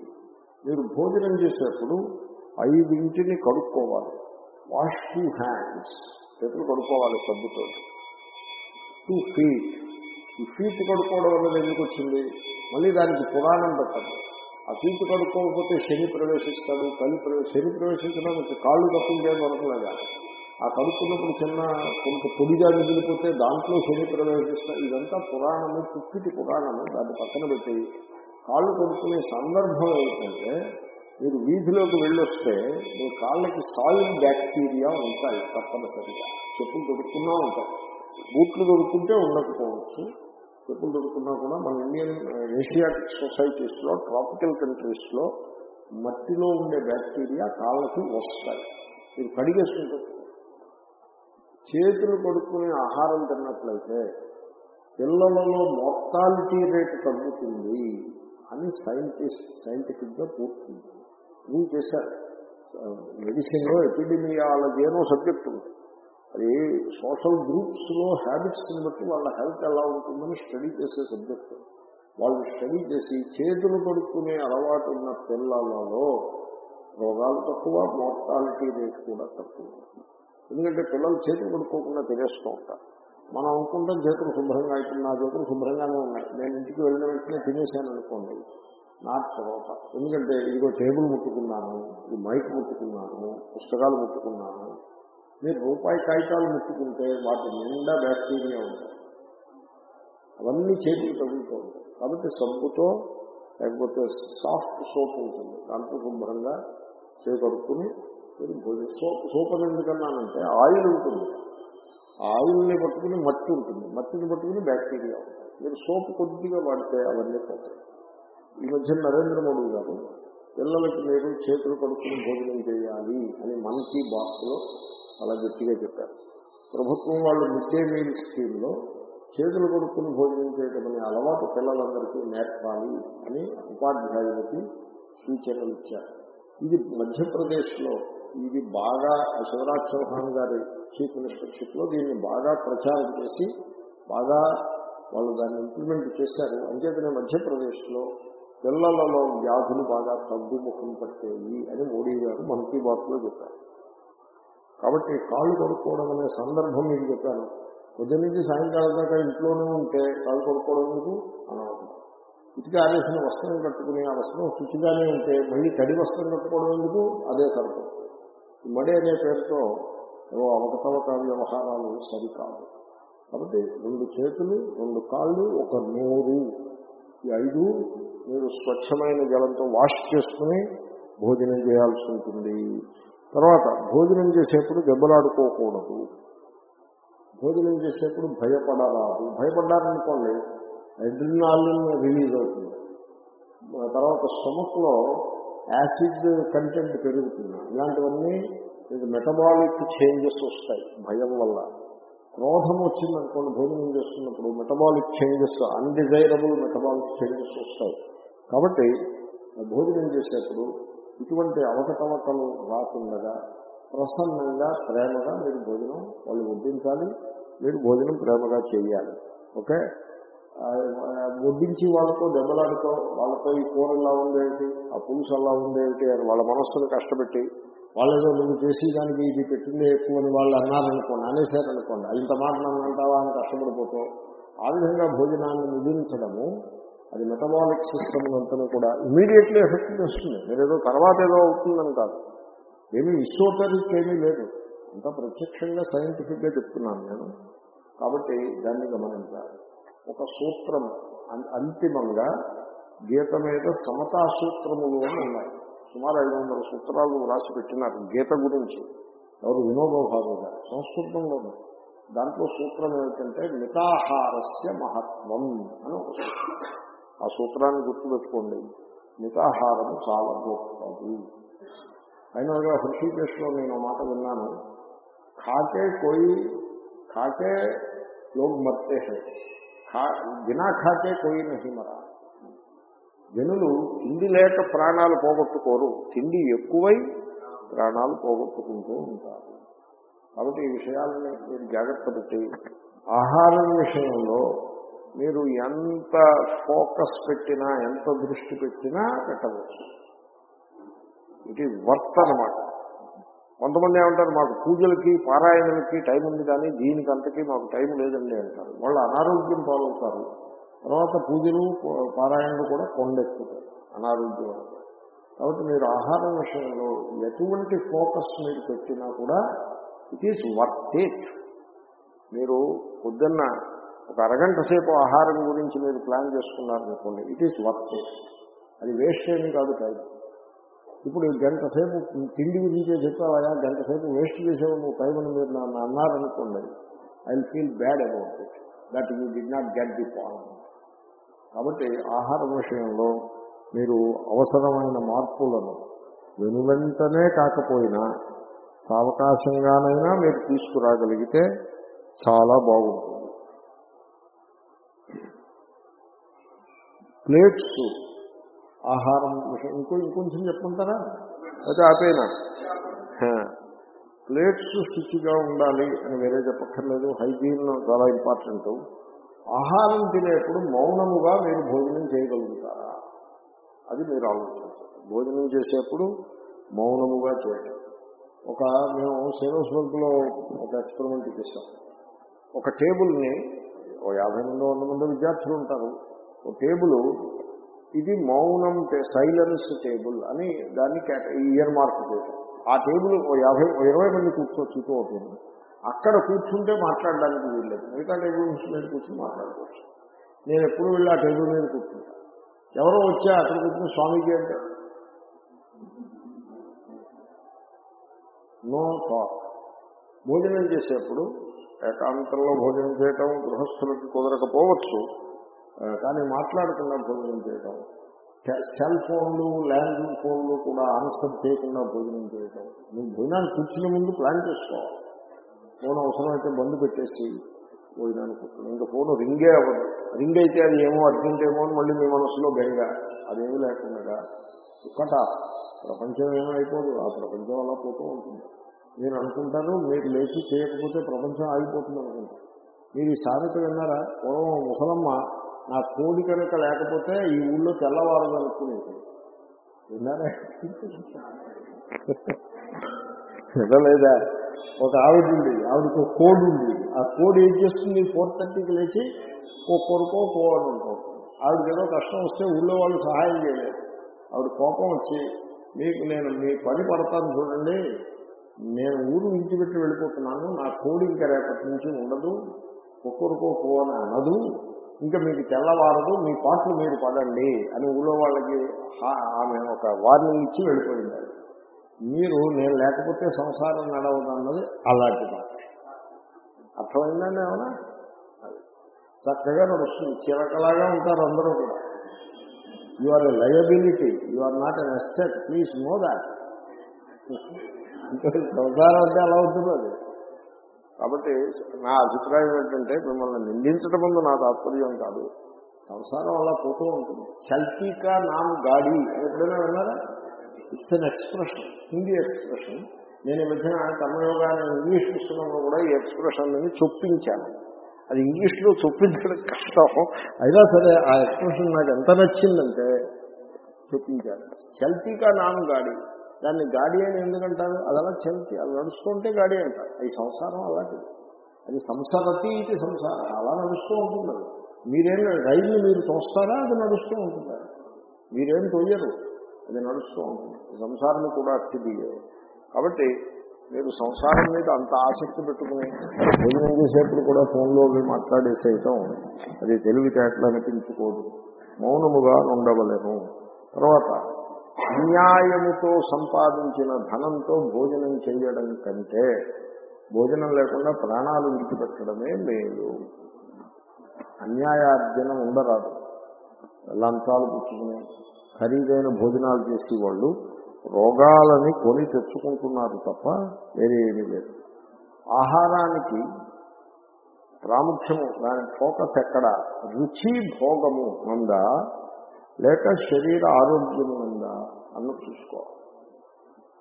[SPEAKER 1] మీరు భోజనం చేసేప్పుడు ఐదింటిని కడుక్కోవాలి. వాష్ టూ హ్యాండ్స్ చేతులు కడుక్కోవాలి సబ్బుతో టూ ఫీట్ ఈ ఫీట్ కడుక్కోవడం అనేది ఎందుకు వచ్చింది? మళ్ళీ దానికి పురాణం పెట్టదు ఆ ఫీట్ కడుక్కోకపోతే శని ప్రవేశిస్తాడు కలి ప్రవేశ శని ప్రవేశించడం కాళ్ళు తప్పించే దొరకలేదా? ఆ కడుక్కున్నప్పుడు చిన్న కొంత పొడిగా మిగిలిపోతే దాంట్లో శని ప్రవేశిస్తాడు ఇదంతా పురాణము పుట్టిటి పురాణము. దాన్ని పక్కన పెట్టి కాళ్ళు కొడుకునే సందర్భం ఏంటంటే మీరు వీధిలోకి వెళ్ళొస్తే మీ కాళ్ళకి సాయిల్ బ్యాక్టీరియా ఉంటాయి తప్పనిసరిగా. చెప్పులు దొరుకుతున్నా ఉంటాయి. బూట్లు దొరుకుతుంటే ఉండకపోవచ్చు. చెప్పులు దొరుకుతున్నా కూడా మన ఇండియన్ ఏషియాటిక్ సొసైటీస్లో ట్రాపికల్ కంట్రీస్లో మట్టిలో ఉండే బ్యాక్టీరియా కాళ్ళకి వస్తాయి. మీరు కడిగేసుకుంటారు. చేతులు కడుక్కునే ఆహారం తిన్నట్లయితే పిల్లలలో మోర్టాలిటీ రేట్ తగ్గుతుంది అని సైంటిస్ట్ సైంటిఫిక్గా పూర్తి ప్రూవ్ చేశారు మెడిసిన్లో ఎపిడిమియాలజీ అనో సబ్జెక్ట్ ఉంది. అది సోషల్ గ్రూప్స్లో హ్యాబిట్స్ బట్టి వాళ్ళ హెల్త్ ఎలా ఉంటుందని స్టడీ చేసే సబ్జెక్ట్ వాళ్ళు స్టడీ చేసి చేతులు కడుక్కునే అలవాటు ఉన్న పిల్లలలో రోగాలు తక్కువ మోర్టాలిటీ రేట్ కూడా తక్కువ. ఎందుకంటే పిల్లలు చేతులు కొడుకోకుండా తినేస్తూ ఉంటారు. మనం అనుకుంటాం చేతులు శుభ్రంగా అయిపోయి నా చేతులు శుభ్రంగానే ఉన్నాయి. నేను ఇంటికి వెళ్ళిన వెంటనే తినేసాను అనుకోండి నాట్ తర్వాత. ఎందుకంటే ఇదిగో టేబుల్ ముట్టుకున్నాను ఇది మైక్ ముట్టుకున్నాను పుస్తకాలు ముట్టుకున్నాను. మీరు రూపాయి కాగితాలు ముట్టుకుంటే వాటి నిండా బ్యాక్టీరియా ఉంటాయి. అవన్నీ చేతికి తగులుతూ ఉంటాయి. కాబట్టి సబ్బుతో లేకపోతే సాఫ్ట్ సోప్ ఉంటుంది. దాంతో శుభ్రంగా చేకడుక్కుని మీరు భోజనం సోప్ సోప్ అని ఎందుకన్నానంటే ఆయిల్ ఉంటుంది. ఆ ఆయిల్ని పట్టుకుని మట్టి ఉంటుంది. మట్టిని పట్టుకుని బ్యాక్టీరియా ఉంటుంది. మీరు సోప్ కొద్దిగా వాడితే అవన్నీ పోతాయి. ఈ మధ్య నరేంద్ర మోడీ గారు పిల్లలకి మీరు చేతులు కడుక్కుని భోజనం చేయాలి అని మన్ కీ బాత్లో అలా గట్టిగా చెప్పారు. ప్రభుత్వం వాళ్ళు మిడ్ డే మీల్ స్కీమ్లో చేతులు కొడుకుని భోజనం చేయడం అనే అలవాటు పిల్లలందరికీ నేర్పాలి అని ఉపాధ్యాయులకి సూచనలు ఇచ్చారు. ఇది మధ్యప్రదేశ్లో ఇది బాగా శివరాజ్ చౌహాన్ గారి చీఫ్ మినిస్టర్షిప్లో దీన్ని బాగా ప్రచారం చేసి బాగా వాళ్ళు దాన్ని ఇంప్లిమెంట్ చేశారు. అంచేతనే మధ్యప్రదేశ్లో పిల్లలలో వ్యాధులు బాగా తగ్గుముఖం పట్టేవి అని మోడీ గారు మన్ కీ బాత్లో చెప్పారు. కాబట్టి కాళ్ళు కొడుకోవడం అనే సందర్భం మీకు చెప్పాను. ఉదయం నుంచి సాయంకాలం దాకా ఇంట్లోనే ఉంటే కాళ్ళు కొడుకోవడం మీకు అనవసరం. ఇటుక ఆరేసిన వస్త్రం కట్టుకుని ఆ వస్త్రం శుచిగానే ఉంటే మళ్ళీ తడి వస్త్రం కట్టుకోవడం ఎందుకు? అదే సరిపడుతుంది ఈ అనే పేరుతో ఏవో అవకతవక వ్యవహారాలు సరికాదు. కాబట్టి రెండు చేతులు రెండు కాళ్ళు ఒక నోరు. ఈ ఐదు మీరు స్వచ్ఛమైన జలంతో వాష్ చేసుకుని భోజనం చేయాల్సి ఉంటుంది. తర్వాత భోజనం చేసేప్పుడు దెబ్బలాడుకోకూడదు. భోజనం చేసేప్పుడు భయపడరాదు. భయపడ్డారనుకోండి అడ్రినాలిన్ రిలీజ్ అవుతుంది. తర్వాత స్టమక్లో యాసిడ్ కంటెంట్ పెరుగుతుంది ఇలాంటివన్నీ మీకు మెటబాలిక్ చేంజెస్ వస్తాయి భయం వల్ల. క్రోధం వచ్చిందనుకోండి భోజనం చేస్తున్నప్పుడు metabolic changes undesirable metabolic changes వస్తాయి. కాబట్టి భోజనం చేసేప్పుడు ఇటువంటి అవకతవకలు రాకుండా ప్రసన్నంగా ప్రేమగా మీరు భోజనం వాళ్ళు వడ్డించాలి మీరు భోజనం ప్రేమగా చేయాలి. ఓకే? ముద్దించి వాళ్ళతో దెబ్బలాడుతో వాళ్ళతో ఈ కూర ఎలా ఉందేమిటి ఆ పులుసు ఎలా ఉందేమిటి అని వాళ్ళ మనస్సును కష్టపెట్టి వాళ్ళేదో నువ్వు చేసేదానికి ఇది పెట్టింది ఎక్కువ అని వాళ్ళు అన్నారనుకోండి అనేసారనుకోండి ఇంత మాట నన్ను అంటావా? అని కష్టపడిపోతూ ఆ విధంగా భోజనాన్ని ముగించడము అది మెటబాలిక్ సిస్టమ్ అంతా కూడా ఇమీడియట్లీ ఎఫెక్ట్ చేస్తుంది మీరు ఏదో తర్వాత ఏదో అవుతుందని కాదు. ఏమీ ఇసోటరిక్ ఏమీ లేదు. అంతా ప్రత్యక్షంగా సైంటిఫిక్గా చెప్తున్నాను నేను. కాబట్టి దాన్ని గమనించాలి. ఒక సూత్రం అంతిమంగా గీత మీద సమతా సూత్రములు అని ఉన్నాయి. సుమారు ఐదు వందల సూత్రాలు రాసి పెట్టినారు గీత గురించి. ఎవరు వినోబా గారు సంస్కృతంలో దాంట్లో సూత్రం ఏమిటంటే మితాహారస్య మహత్వం అని ఒక సూత్రం. ఆ సూత్రాన్ని గుర్తుపెట్టుకోండి. మితాహారము చాలా గొప్పది. అయినగా హృషికేశ్లో నేను మాట విన్నాను. కాకే కోయి ఖాకే లోగ్ మర్తే హై. ఖా బినా ఖాకే కోయి జనులు తిండి లేక ప్రాణాలు పోగొట్టుకోరు. తిండి ఎక్కువై ప్రాణాలు పోగొట్టుకుంటూ ఉంటారు. కాబట్టి ఈ విషయాలని మీరు జాగ్రత్త పెట్టి ఆహారం విషయంలో మీరు ఎంత ఫోకస్ పెట్టినా ఎంత దృష్టి పెట్టినా పెట్టవచ్చు. ఇది వర్త్ అనమాట కొంతమంది ఏమంటారు మాకు పూజలకి పారాయణలకి టైం ఉంది కానీ దీనికి అంతకీ మాకు టైం లేదండి అంటారు. వాళ్ళు అనారోగ్యం పాలవుతారు. తర్వాత పూజలు పారాయణలు కూడా కొండెక్కుతారు అనారోగ్యం కాబట్టి మీరు ఆహారం విషయంలో ఎటువంటి ఫోకస్ మీరు పెట్టినా కూడా ఇట్ ఈస్ వర్త్ ఇట్. మీరు పొద్దున్న ఒక అరగంట సేపు ఆహారం గురించి మీరు ప్లాన్ చేసుకున్నారనుకోండి ఇట్ ఈస్ వర్త్ ఇట్. అది వేస్ట్ ఏమీ కాదు టైం. ఇప్పుడు గంట సేపు తిండి గురించే చెప్పావా గంట సేపు వేస్ట్ చేసేవు నువ్వు టైం అని మీరు నన్ను అన్నారనుకోండి I feel bad about it that you did not get the point కాబట్టి ఆహారం విషయంలో మీరు అవసరమైన మార్పులను వెనువెంటనే కాకపోయినా సావకాశంగానైనా మీరు తీసుకురాగలిగితే చాలా బాగుంటుంది. ప్లేట్స్ ఆహారం విషయం ఇంకో ఇంకొంచెం చెప్పుకుంటారా? అయితే ఆపేనా? ప్లేట్స్ శుచిగా ఉండాలి అని వేరే చెప్పక్కర్లేదు. హైజీన్ చాలా ఇంపార్టెంట్. ఆహారం తినేప్పుడు మౌనముగా మీరు భోజనం చేయగలుగుతారా? అది మీరు ఆలోచించాలి భోజనం చేసేప్పుడు మౌనముగా చేయడం. ఒక మేము శ్రీనివాసవర్గంలో ఒక ఎక్స్పెరిమెంట్ చేసాం ఒక టేబుల్ని ఓ యాభై మంది వంద మంది విద్యార్థులు ఉంటారు. ఒక టేబుల్ ఇది మౌనం సైలెన్స్ టేబుల్ అని దాన్ని ఇయర్ మార్క్ చేయడం ఆ టేబుల్ యాభై ఇరవై మంది కూర్చోవచ్చు అవుతుంది అక్కడ కూర్చుంటే మాట్లాడడానికి వీల్లేదు. మిగతా టేబుల్స్ మీద కూర్చొని మాట్లాడుకోవచ్చు. నేను ఎప్పుడు వెళ్ళి ఆ టేబుల్ మీద కూర్చుంటా. ఎవరో వచ్చా అక్కడ కూర్చుని స్వామీజీ అంటే నో టాక్ భోజనం చేసేప్పుడు ఏకాంతంలో భోజనం చేయటం గృహస్థులకి కుదరకపోవచ్చు. కానీ మాట్లాడకుండా భోజనం చేయటం. సెల్ ఫోన్లు ల్యాండ్ ఫోన్లు కూడా ఆన్సర్ చేయకుండా భోజనం చేయటం. నువ్వు భోజనాన్ని కూర్చునే ముందు ప్లాన్ చేసుకోవాలి ఫోన్ అవసరమైతే బంద్ పెట్టేసి భోజనానికి కూర్చుని. ఇంకా ఫోన్ రింగే అవ్వదు. రింగ్ అయితే అది ఏమో అర్జెంట్ ఏమో అని మళ్ళీ మీ మనసులో బెంగ. అదేమీ లేకుండా ఒక్కట ప్రపంచం ఏమైపోదు ఆ ప్రపంచం అలా పోతూ ఉంటుంది. మీరు అనుకుంటారు మీరు లేచి చేయకపోతే ప్రపంచం ఆగిపోతుంది అనుకుంటారు. మీరు ఈ సామెత విన్నారా? పూర్వం ముసలమ్మ నా కోడి కనుక లేకపోతే ఈ ఊళ్ళో తెల్లవారు అనుకునేది విన్నారా వినలేదా ఒక ఆవిడ ఉంది ఆవిడకి ఒక కోడి ఉంది. ఆ కోడి ఏం చేస్తుంది? ఫోర్ థర్టీకి లేచి ఓ కొడుకో కో ఉంటుంది ఆవిడకి ఏదో కష్టం వస్తే ఊళ్ళో వాళ్ళు సహాయం చేయలేదు. ఆవిడ కోపం వచ్చి మీకు నేను మీ పని పడతాను చూడండి. నేను ఊరు విడిచిపెట్టి వెళ్ళిపోతున్నాను. నా కోడి ఇంకా రేపటి నుంచి ఉండదు. ఒక్కొక్కరికో కో అనదు. ఇంకా మీకు తెల్లవారదు మీ పాటలు మీరు పడండి అని ఊళ్ళో వాళ్ళకి ఆమె ఒక వార్నింగ్ ఇచ్చి వెళ్ళిపోయింది. మీరు నేను లేకపోతే సంసారం నడవదు అన్నది అలాంటి మాట. అర్థమైందండి ఏమన్నా? చక్కగా నడుస్తుంది. చిరకలాగా ఉంటారు అందరూ కూడా. You are a liability you are not an asset please know that ఇంకా సంసారం అంటే అలా ఉంటుంది అది? కాబట్టి నా అభిప్రాయం ఏంటంటే మిమ్మల్ని నిందించడం ముందు నా తాత్పర్యం కాదు. సంసారం అలా పోతూ ఉంటుంది. చల్తీకా నామ్ గాడి ఎప్పుడైనా విన్నారా? It's an expression Hindi expression నేను ఈ మధ్యన కర్మయోగాన్ని ఇంగ్లీష్ పుస్తకంలో కూడా ఈ ఎక్స్ప్రెషన్ అని చొప్పించాను. అది ఇంగ్లీష్లో చొప్పించడం కష్టం. అయినా సరే ఆ ఎక్స్ప్రెషన్ నాకు ఎంత నచ్చిందంటే చొప్పించాను. చల్తీకా నామ్ గాడి దాన్ని గాడి అని ఎందుకంటారు? అది అలా చల్తి అలా నడుస్తుంటే గాడి అంటారు. ఈ సంసారం అలాంటిది. అది సంసారతి ఇది సంసారం. అలా నడుస్తూ ఉంటుంది మీరేం రైలు మీరు తోస్తారా? అది నడుస్తూ ఉంటుంది మీరేం తోయరు అది నడుస్తూ ఉంటుంది సంసారం కూడా అట్టిదియరు కాబట్టి మీరు సంసారం మీద అంత ఆసక్తి పెట్టుకుని భోజనం చేసేప్పుడు కూడా ఫోన్లో మాట్లాడేసేయటం అది తెలివితేటలు అనిపించుకోదు. మౌనముగా ఉండవలేము తర్వాత అన్యాయముతో సంపాదించిన ధనంతో భోజనం చేయడం కంటే భోజనం లేకుండా ప్రాణాలు విడిచిపెట్టడమే మేలు. అన్యాయార్జనం ఉండరాదు. లంచాలు పుచ్చుకుని ఖరీదైన భోజనాలు చేసేవాళ్ళు రోగాలని కొని తెచ్చుకుంటున్నారు తప్ప వేరేమీ లేదు. ఆహారానికి ప్రాముఖ్యము దాని ఫోకస్ ఎక్కడ? రుచి భోగము ఉందా లేక శరీర ఆరోగ్యం ఉందా అన్న చూసుకోవాలి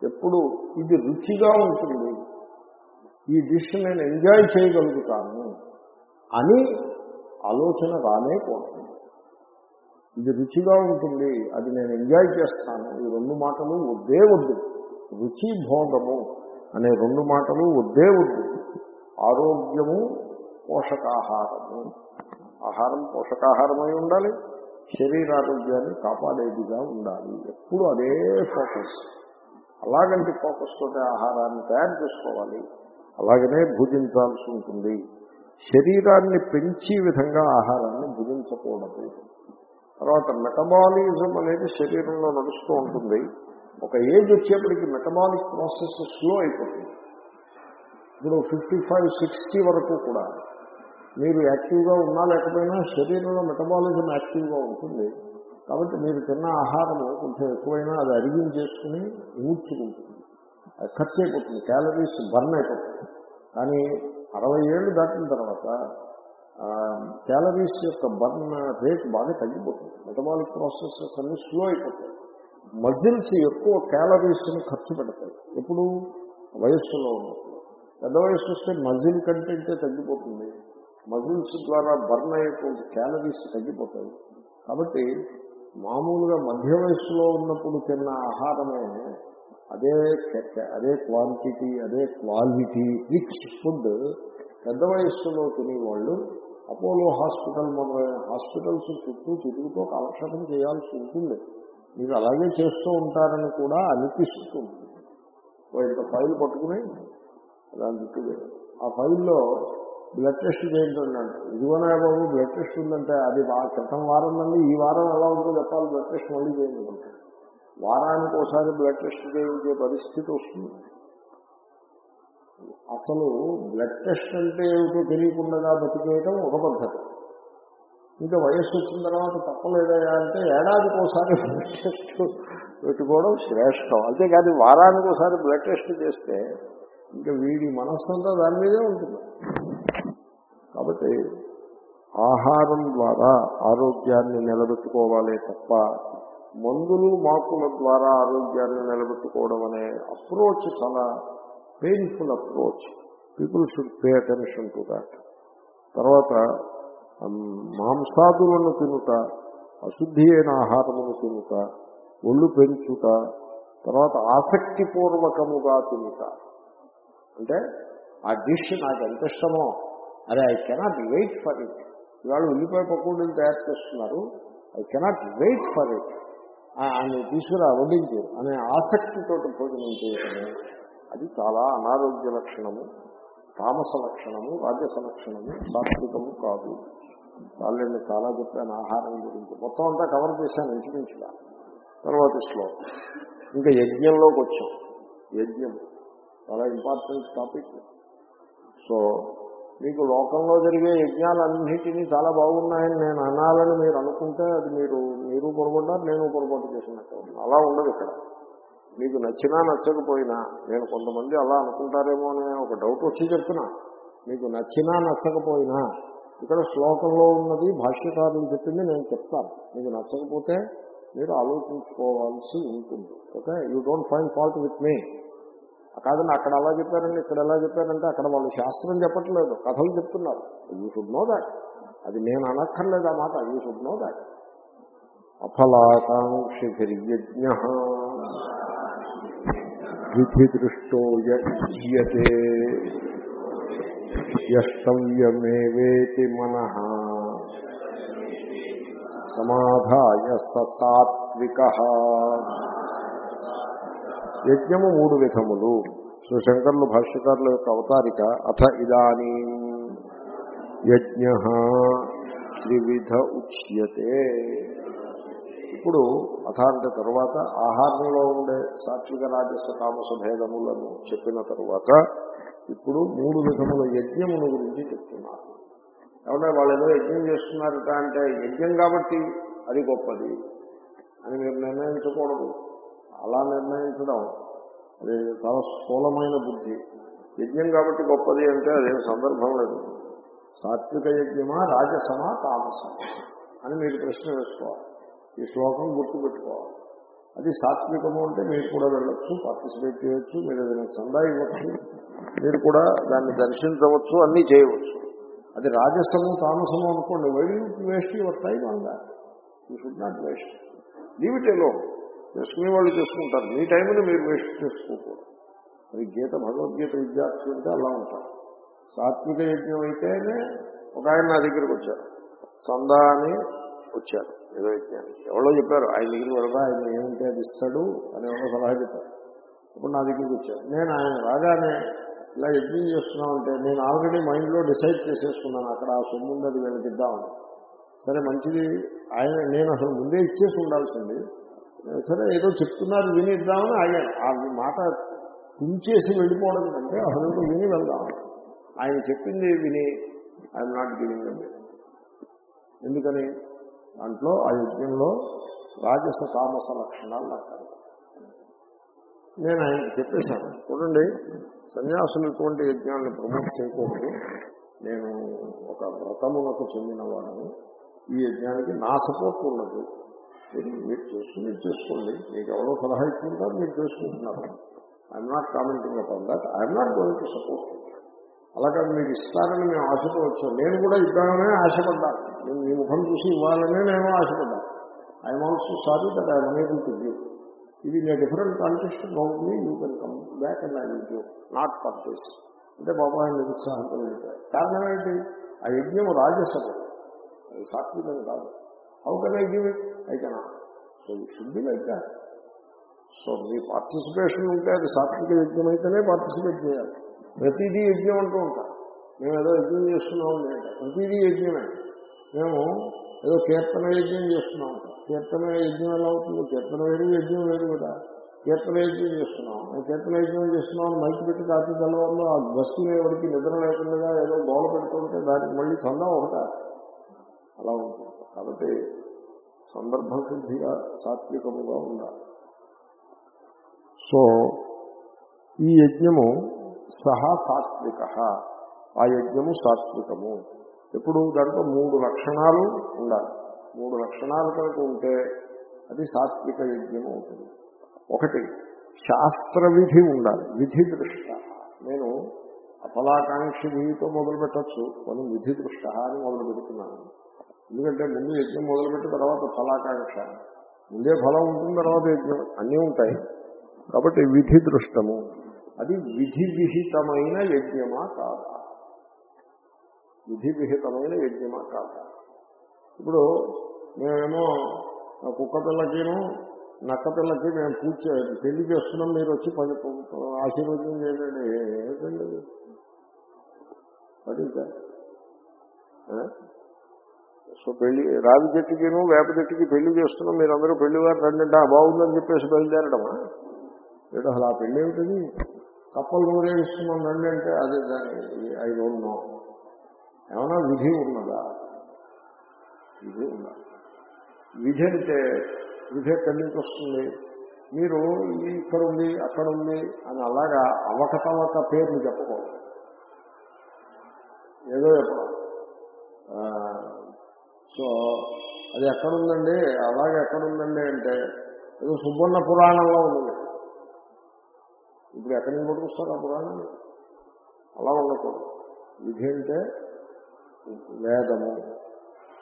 [SPEAKER 1] ఎప్పుడు ఇది రుచిగా ఉంటుంది. ఈ డిష్ నేను ఎంజాయ్ చేయగలుగుతాను అని ఆలోచన రానే పోతుంది. ఇది రుచిగా ఉంటుంది అది నేను ఎంజాయ్ చేస్తాను ఈ రెండు మాటలు వద్దే వద్దు రుచి భోగము అనే రెండు మాటలు వద్దే వద్దు ఆరోగ్యము పోషకాహారము. ఆహారం పోషకాహారమై ఉండాలి. శరీరారోగ్యాన్ని కాపాడేదిగా ఉండాలి. ఎప్పుడు అదే ఫోకస్. అలాగంటి ఫోకస్ తోటి ఆహారాన్ని తయారు చేసుకోవాలి. అలాగనే భుజించాల్సి ఉంటుంది. శరీరాన్ని పెంచే విధంగా ఆహారాన్ని భుజించకూడదు. తర్వాత మెటబాలిజం అనేది శరీరంలో నడుస్తూ ఉంటుంది. ఒక ఏజ్ వచ్చేప్పటికి మెటబాలిక్ ప్రాసెస్ స్లో అయిపోతుంది. ఇప్పుడు ఫిఫ్టీ ఫైవ్ సిక్స్టీ వరకు కూడా మీరు యాక్టివ్గా ఉన్నా లేకపోయినా శరీరంలో మెటబాలిజం యాక్టివ్గా ఉంటుంది. కాబట్టి మీరు తిన్న ఆహారము కొంచెం ఎక్కువైనా అది అరిగించేసుకుని ఊడ్చుకుంటుంది. అది ఖర్చు అయిపోతుంది క్యాలరీస్ బర్న్ అయిపోతుంది కానీ అరవై ఏళ్ళు దాటిన తర్వాత క్యాలరీస్ యొక్క బర్న్ రేట్ బాగా తగ్గిపోతుంది. మెటబాలిక్ ప్రాసెసెస్ అన్ని స్లో అయిపోతాయి. మజిల్స్ ఎక్కువ క్యాలరీస్ని ఖర్చు పెడతాయి. ఎప్పుడు? వయస్సులో ఉన్నప్పుడు. పెద్ద వయస్సు వస్తే మజిల్ కంటెంటే తగ్గిపోతుంది. మజిల్స్ ద్వారా బర్న్ అయ్యేటువంటి క్యాలరీస్ తగ్గిపోతాయి. కాబట్టి మామూలుగా మధ్య వయస్సులో ఉన్నప్పుడు తిన్న ఆహారమే అదే కె- అదే క్వాంటిటీ అదే క్వాలిటీ రిచ్ ఫుడ్ పెద్ద వయస్సులో తినేవాళ్ళు అపోలో హాస్పిటల్ మొదలైన హాస్పిటల్స్ చుట్టూ తిరుగుతూ కాలక్షేపం చేయాల్సి ఉంటుంది. మీరు అలాగే చేస్తూ ఉంటారని కూడా అనిపిస్తుంది ఇంత ఫైల్ పట్టుకుని దాని చుట్టూ ఆ ఫైల్లో బ్లడ్ టెస్ట్ చేయించండి. అన్నాడు ఇదిగోనా బాబు బ్లడ్ టెస్ట్ ఉందంటే అది క్రితం వారం నుండి ఈ వారం ఎలా ఉందో చెప్పాలి. బ్లడ్ టెస్ట్ మళ్ళీ చేయండి వారానికి ఒకసారి బ్లడ్ టెస్ట్ చేయించే పరిస్థితి వస్తుంది. అసలు బ్లడ్ టెస్ట్ అంటే ఏమిటో తెలియకుండా బతికేయటం ఒక పద్ధతి. ఇంకా వయస్సు వచ్చిన తర్వాత తప్పలేదా అంటే ఏడాదికి ఒకసారి బ్లడ్ టెస్ట్ పెట్టుకోవడం శ్రేష్టం. అంతేకాదు వారానికి ఒకసారి బ్లడ్ టెస్ట్ చేస్తే ఇంకా వీడి మనస్సు అంతా దాని మీదే ఉంటుంది. కాబట్టి ఆహారం ద్వారా ఆరోగ్యాన్ని నిలబెట్టుకోవాలే తప్ప మందులు మాకుల ద్వారా ఆరోగ్యాన్ని నిలబెట్టుకోవడం అనే అప్రోచ్ చాలా painful approach people should pay attention to that తర్వాత మాంసాదులను తినుట అశుద్ధి అయిన ఆహారమును తినుట ఒళ్ళు పెంచుట తర్వాత ఆసక్తిపూర్వకముగా తినుట. అంటే ఆ డిష్ నాకు ఎంత ఇష్టమో అరే I cannot wait for it ఇవాళ ఉల్లిపాయ పకోడీలు తయారు చేస్తున్నారు. I cannot wait for it అని తీసుకురా వడ్డించు అనే ఆసక్తితో భోజనం చేయటము అది చాలా అనారోగ్య లక్షణము తామస లక్షణము రాజస లక్షణము సాత్వికము కాదు. వాళ్ళని చాలా చెప్పాను ఆహారం గురించి. మొత్తం అంతా కవర్ చేశాను ఇంచుమించుగా. తర్వాత శ్లోకం. ఇంకా యజ్ఞంలోకి వచ్చాం. యజ్ఞం. చాలా ఇంపార్టెంట్ టాపిక్ సో మీకు లోకంలో జరిగే యజ్ఞాలన్నిటినీ చాలా బాగున్నాయని నేను అనాలని మీరు అనుకుంటే అది మీరు మీరు పొరపడ్డారు నేను పొరపాటు చేసినట్టు అలా ఉండదు ఇక్కడ. మీకు నచ్చినా నచ్చకపోయినా నేను కొంతమంది అలా అనుకుంటారేమో అనే ఒక డౌట్ వచ్చి చెప్తున్నా. మీకు నచ్చినా నచ్చకపోయినా ఇక్కడ శ్లోకంలో ఉన్నది భాష్యకారులు చెప్పింది నేను చెప్తాను. మీకు నచ్చకపోతే మీరు ఆలోచించుకోవాల్సి ఉంటుంది. Okay? You don't find fault with me కాదండి అక్కడ అలా చెప్పారండి ఇక్కడ ఎలా చెప్పారంటే అక్కడ వాళ్ళు శాస్త్రం చెప్పట్లేదు కథలు చెప్తున్నారు. యూ షుడ్ నో దాట్ అది నేను అనక్కర్లేదు ఆ మాట. యూ షుడ్ నో దాట్ అఫలాకాంక్షిభిర్యజ్ఞ విధి దృష్టో యజ్యతే యష్టవ్యమేవేతి మనః. సమాధాయ సాత్విక. యజ్ఞము మూడు విధములు. సో శంకర్లు భాష్యకారుల యొక్క అవతారిక అథ ఇదానీ. యజ్ఞ త్రివిధ ఉచ్యతే. ఇప్పుడు అథ అంటే తరువాత ఆహారంలో ఉండే సాత్విక రాజస్వ తామస భేదములను చెప్పిన తరువాత ఇప్పుడు మూడు విధముల యజ్ఞముల గురించి చెప్తున్నారు. ఏమంటే వాళ్ళు ఏదో యజ్ఞం చేస్తున్నారట అంటే యజ్ఞం కాబట్టి అది గొప్పది అని మీరు నిర్ణయించకూడదు. అలా నిర్ణయించడం. అది చాలా స్థూలమైన బుద్ధి. యజ్ఞం కాబట్టి గొప్పది అంటే అదేం సందర్భం లేదు. సాత్విక యజ్ఞమా రాజసమా తామసమా అని మీరు ప్రశ్న వేసుకోవాలి. ఈ శ్లోకం గుర్తుపెట్టుకోవాలి అది సాత్వికము అంటే మీరు కూడా వెళ్ళొచ్చు పార్టిసిపేట్ చేయొచ్చు మీరు ఏదైనా చందా ఇవ్వచ్చు మీరు కూడా దాన్ని దర్శించవచ్చు అన్నీ చేయవచ్చు. అది రాజసము తామసము అనుకోండి. వై వేస్ట్ యువర్ టైం అందా you should not waste leave it ఎలో చేసుకునే వాళ్ళు చేసుకుంటారు. మీ టైంని మీరు వేస్ట్ చేసుకోకూడదు. మరి గీత భగవద్గీత విద్యార్థులు అంటే అలా ఉంటారు. సాత్విక యజ్ఞం అయితేనే ఒక ఆయన నా దగ్గరికి వచ్చారు. చందా అని వచ్చారు. ఏదో యజ్ఞానికి. ఎవరో చెప్పారు ఆయన దగ్గరికి వెళ్తా ఆయన ఏమంటే అది ఇస్తాడు అని ఎవరో సలహా చెప్పారు. ఇప్పుడు నా దగ్గరికి వచ్చారు. నేను ఆయన రాగానే ఇలా యజ్ఞం చేస్తున్నామంటే నేను ఆల్రెడీ మైండ్లో డిసైడ్ చేసేసుకున్నాను. అక్కడ ఆ సొమ్ము ఉంది అది వెనకిద్దామని సరే మంచిది ఆయన నేను అసలు ముందే ఇచ్చేసి ఉండాల్సింది సరే ఏదో చెప్తున్నారు వినిద్దామని ఆగాను. ఆ మాట తుంచేసి వెళ్ళిపోవడం కంటే అసలు విని వెళ్దాం. ఆయన చెప్పింది విని ఐఎమ్ నాట్ గివింగ్ ఎందుకని? దాంట్లో ఆ యజ్ఞంలో రాజస తామస లక్షణాలు నాకు నేను ఆయనకి చెప్పేశాను. చూడండి సన్యాసులు ఇటువంటి యజ్ఞాలను ప్రమోట్ చేయకూడదు. నేను ఒక వ్రతమునకు చెందినవాడను. ఈ యజ్ఞానికి నా సపోర్ట్ ఉన్నది. మీరు మీరు చేసుకుని మీరు చేసుకోండి. మీకు ఎవరో సలహా ఇచ్చుకుంటారు మీరు చేసుకుంటున్నారు. I'm not commenting upon that I'm not going to support అలాగే మీరు ఇస్తారని మేము ఆశతో వచ్చాం నేను కూడా ఇద్దామనే ఆశపడ్డాను. నేను మీ ముఖం చూసి ఇవ్వాలనే నేను ఆశపడ్డాను. I'm also sorry that I'm unable to give ఇది నేను డిఫరెంట్ కాంటెస్ట్ బాగుంది you can come back and I will give not for this. అంటే బాబా ఆయన నిరుత్సాహంతో వెళ్ళిపోయారు కారణం ఏంటి? ఆ యజ్ఞం రాజసభ. అది సాత్వికం కాదు. How can I give it I can't so it should be like that so me participation ఉంటే అది సాత్విక యజ్ఞం అయితేనే పార్టిసిపేట్ చేయాలి. ప్రతిదీ యజ్ఞం అంటూ ఉంటాం. మేము ఏదో యజ్ఞం చేస్తున్నాం ప్రతిదీ యజ్ఞమే. మేము ఏదో కీర్తన యజ్ఞం చేస్తున్నాం కీర్తన యజ్ఞం ఎలా అవుతుంది కీర్తన వేరు యజ్ఞం వేరు కదా. కీర్తన యజ్ఞం చేస్తున్నాం. కీర్తన యజ్ఞం చేస్తున్నాం మైకి పెట్టి రాత్రి తెల్లవారులో ఆ బస్సు ఎవరికి నిద్ర లేకుండా ఏదో గోల పెడుతుంటే దానికి మళ్ళీ చందా ఒకట. అలా ఉంటుంది. కాబట్టి సందర్భశుద్ధిగా సాత్వికముగా ఉండాలి. సో ఈ యజ్ఞము సహా సాత్విక. ఆ యజ్ఞము సాత్వికము. ఇప్పుడు దాంట్లో మూడు లక్షణాలు ఉండాలి. మూడు లక్షణాలు కనుక ఉంటే అది సాత్విక యజ్ఞం అవుతుంది. ఒకటి శాస్త్ర విధి ఉండాలి. విధి దృష్ట. నేను అఫలాకాంక్షి విధితో మొదలు పెట్టచ్చు కొన్ని విధి దృష్ట అని మొదలు పెడుతున్నాను ఎందుకంటే ముందు యజ్ఞం మొదలుపెట్టిన తర్వాత ఫలాకాంక్ష ముందే ఫలం ఉంటుంది తర్వాత యజ్ఞం అన్నీ ఉంటాయి. కాబట్టి విధి దృష్టము. అది విధి విహితమైన యజ్ఞమా కాదా? విధి విహితమైన యజ్ఞమా కాదా? ఇప్పుడు మేమేమో కుక్క పిల్లకిను నక్క పిల్లకి మేము పూజ పెళ్ళి చేస్తున్నాం మీరు వచ్చి పది ఆశీర్వదం చేయండి. ఏంటండి అది? సో పెళ్ళి రావి చెట్టుకిను వేప చెట్టుకి పెళ్ళి చేస్తున్నాం మీరు అందరూ పెళ్ళి గారు రండి బాగుందని చెప్పేసి బయలుదేరడమా? ఏదో అసలు ఆ పెళ్ళి ఏమిటది కప్పలు నూరేస్తున్నాం రండి అంటే అదే దాని ఐ డోంట్ నో. ఏమైనా విధి ఉన్నదా? విధి ఉందా? విధి అంటే విధి ఎక్కడి నుంచి వస్తుంది? మీరు ఇక్కడ ఉంది అక్కడ ఉంది అని అలాగా అవకతవక పేర్లు చెప్పకూడదు. ఏదో చెప్పడం సో అది ఎక్కడుందండి? అలాగే ఎక్కడుందండి అంటే ఏదో సుబ్బన్న పురాణంలో ఉంది. ఇప్పుడు ఎక్కడి నుంచి పట్టుకొస్తారు ఆ పురాణం అలా ఉండకూడదు. విధి అంటే వేదము.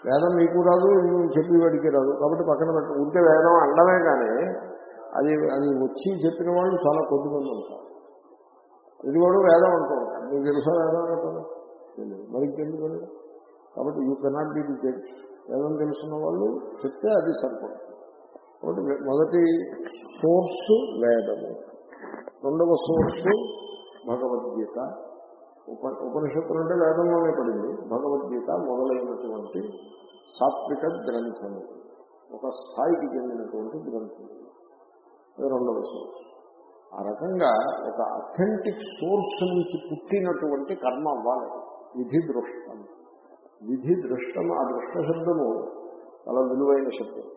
[SPEAKER 1] వేదం మీకు రాదు నువ్వు చెప్పేవాడికి రాదు. కాబట్టి పక్కన పెట్ట. ఉంటే వేదం అండమే కానీ అది అది వచ్చి చెప్పిన వాళ్ళు చాలా కొద్ది మంది ఉంటారు. ఇది కూడా వేదం అంటూ ఉంటారు మీకు తెలుసా వేదం అంటారు మరి ఎందుకంటే కాబట్టి you cannot be the judge వేదం తెలుసున్న వాళ్ళు? చెప్తే అది సరిపడుతుంది కాబట్టి మొదటి సోర్స్ వేదము. రెండవ సోర్సు భగవద్గీత. ఉప ఉపనిషత్తులు అంటే వేదంలోనే పడింది. భగవద్గీత మొదలైనటువంటి సాత్విక గ్రంథము. ఒక స్థాయికి చెందినటువంటి గ్రంథం రెండవ సోర్స్ ఆ రకంగా ఒక అథెంటిక్ సోర్స్ నుంచి పుట్టినటువంటి కర్మ అవ్వాలి. విధి దృష్టం. విధి దృష్టం ఆ దృష్ట శబ్దము చాలా విలువైన శబ్దం.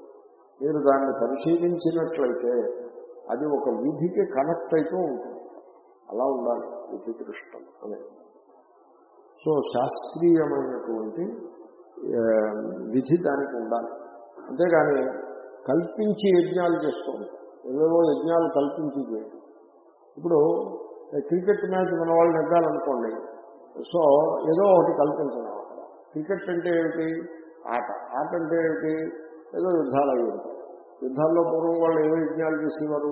[SPEAKER 1] మీరు దాన్ని పరిశీలించినట్లయితే అది ఒక విధికి కనెక్ట్ అయితూ ఉంటుంది. అలా ఉండాలి విధి దృష్టం అనేది సో శాస్త్రీయమైనటువంటి విధి దానికి ఉండాలి. అంతేగాని కల్పించి యజ్ఞాలు చేస్తూ ఉంటాం ఏవేవో యజ్ఞాలు కల్పించి చేయాలి ఇప్పుడు క్రికెట్ మ్యాచ్ మన వాళ్ళు నెగ్గాలనుకోండి సో ఏదో ఒకటి కల్పించడం. క్రికెట్ అంటే ఏమిటి? ఆట. ఆట అంటే ఏమిటి? ఏదో యుద్ధాలు అవి ఉంటాయి. యుద్ధాల్లో పూర్వం వాళ్ళు ఏవో యజ్ఞాలు చేసేవారు.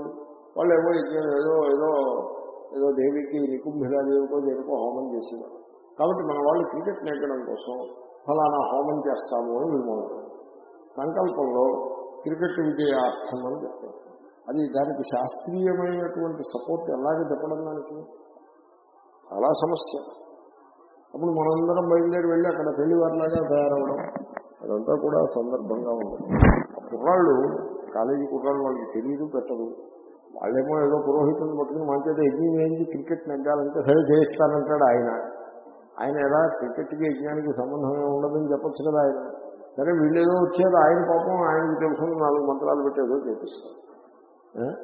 [SPEAKER 1] వాళ్ళు ఏవో యజ్ఞాలు ఏదో ఏదో ఏదో దేవికి నికుంభిలాదేవికో దేనికో హోమం చేసేవారు. కాబట్టి మన వాళ్ళు క్రికెట్ నేర్పడం కోసం ఫలానా హోమం చేస్తాము అని వీళ్ళు సంకల్పంలో క్రికెట్ విజయార్థం అని చెప్తారు అది దానికి శాస్త్రీయమైనటువంటి సపోర్ట్ ఎలాగ చెప్పడం దానికి? చాలా సమస్య. అప్పుడు మనందరం బయలుదేరి వెళ్ళి అక్కడ పెళ్ళివారిలాగా తయారవడం. అదంతా కూడా సందర్భంగా ఉంది కుర్రాళ్ళు కాలేజీ కుర్రాళ్ళు వాళ్ళకి తెలియదు పెట్టదు. వాళ్ళేమో ఏదో పురోహితుని పట్టుకుని మంచిగా యజ్ఞం ఏంటి క్రికెట్ నెగ్గాలంటే సరే చేయిస్తానంటాడు ఆయన. ఆయన ఎలా క్రికెట్కి యజ్ఞానికి సంబంధం ఉండదని చెప్పచ్చు కదా ఆయన. సరే వీళ్ళేదో వచ్చేది ఆయన పాపం ఆయనకి తెలుసుకుని నాలుగు మంత్రాలు పెట్టేదో చేపిస్తాం చేపిస్తారు.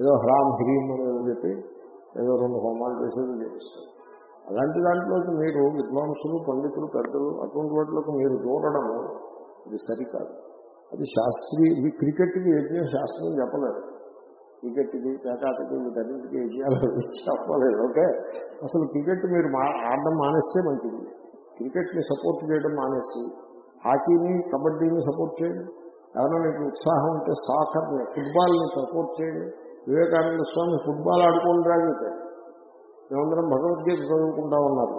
[SPEAKER 1] ఏదో హ్రామ్ హ్రీం అనేది చెప్పి ఏదో రెండు హోమాలు చేసేది చేపిస్తారు. అలాంటి దాంట్లోకి మీరు విద్వాంసులు పండితులు పెద్దలు అటువంటి వాటిలోకి మీరు దూరడము ఇది సరికాదు. అది శాస్త్రీయ ఈ క్రికెట్కి యజ్ఞం శాస్త్రం చెప్పలేదు. క్రికెట్కి పేకాటకి వీటన్నింటికి యజ్ఞాలు చెప్పలేదు ఓకే? అసలు క్రికెట్ మీరు మా ఆడడం మానేస్తే మంచిది. క్రికెట్ని సపోర్ట్ చేయడం మానేసి హాకీని కబడ్డీని సపోర్ట్ చేయండి. ఏమైనా మీకు ఉత్సాహం ఉంటే సాకర్ని ఫుట్బాల్ని సపోర్ట్ చేయండి. వివేకానంద స్వామి ఫుట్బాల్ ఆడుకోండి రాగలిగారు మేమందరం భగవద్గీత చదువుకుంటా ఉన్నారు.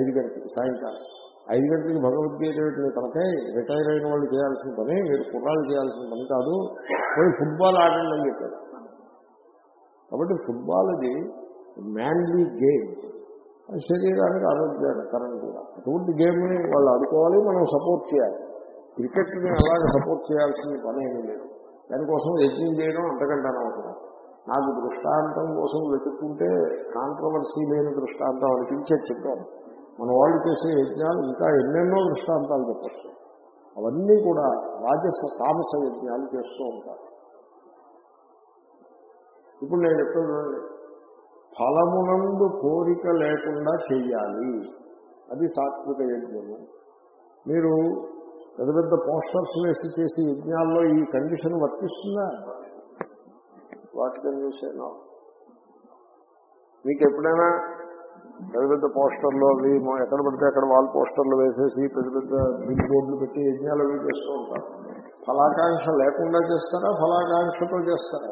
[SPEAKER 1] ఐదు గంటలకి సాయంకాలం. ఐదు గంటలకి భగవద్గీత మీ రిటైర్ అయిన వాళ్ళు చేయాల్సిన పని మీరు కుర్రాలు చేయాల్సిన పని కాదు పోయి ఫుట్బాల్ ఆడండి అని చెప్పారు. కాబట్టి ఫుట్బాల్ అది మ్యాన్లీ గేమ్ అది శరీరానికి ఆరోగ్యకరం కూడా. అటువంటి గేమ్ని వాళ్ళు ఆడుకోవాలి మనం సపోర్ట్ చేయాలి. క్రికెట్ని అలాగే సపోర్ట్ చేయాల్సిన పని ఏమీ లేదు. దానికోసం యజ్ఞం చేయడం అంతకంటే అనవసరం. నాకు దృష్టాంతం కోసం వెతుక్కుంటే కాంట్రవర్సీ లేని దృష్టాంతం అనిపించే చెప్పాను మన వాళ్ళు చేసే యజ్ఞాలు ఇంకా ఎన్నెన్నో దృష్టాంతాలు చెప్పచ్చు. అవన్నీ కూడా రాజస తామస యజ్ఞాలు చేస్తూ ఉంటారు. ఇప్పుడు నేను చెప్తున్నాను ఫలమునందు కోరిక లేకుండా చెయ్యాలి. అది సాత్విక యజ్ఞము. మీరు పెద్ద పెద్ద పోస్టర్స్ వేసి చేసే యజ్ఞాల్లో ఈ కండిషన్ వర్తిస్తుందా? వాట్ కెన్ యూ సే నా? మీకు ఎప్పుడైనా పెద్ద పెద్ద పోస్టర్లు అవి ఎక్కడ పడితే అక్కడ వాల్ పోస్టర్లు వేసేసి పెద్ద పెద్ద బిల్ బోర్డులు పెట్టి యజ్ఞాలు అవి చేస్తూ ఉంటారు. ఫలాకాంక్ష లేకుండా చేస్తారా? ఫలాకాంక్షతో చేస్తారా?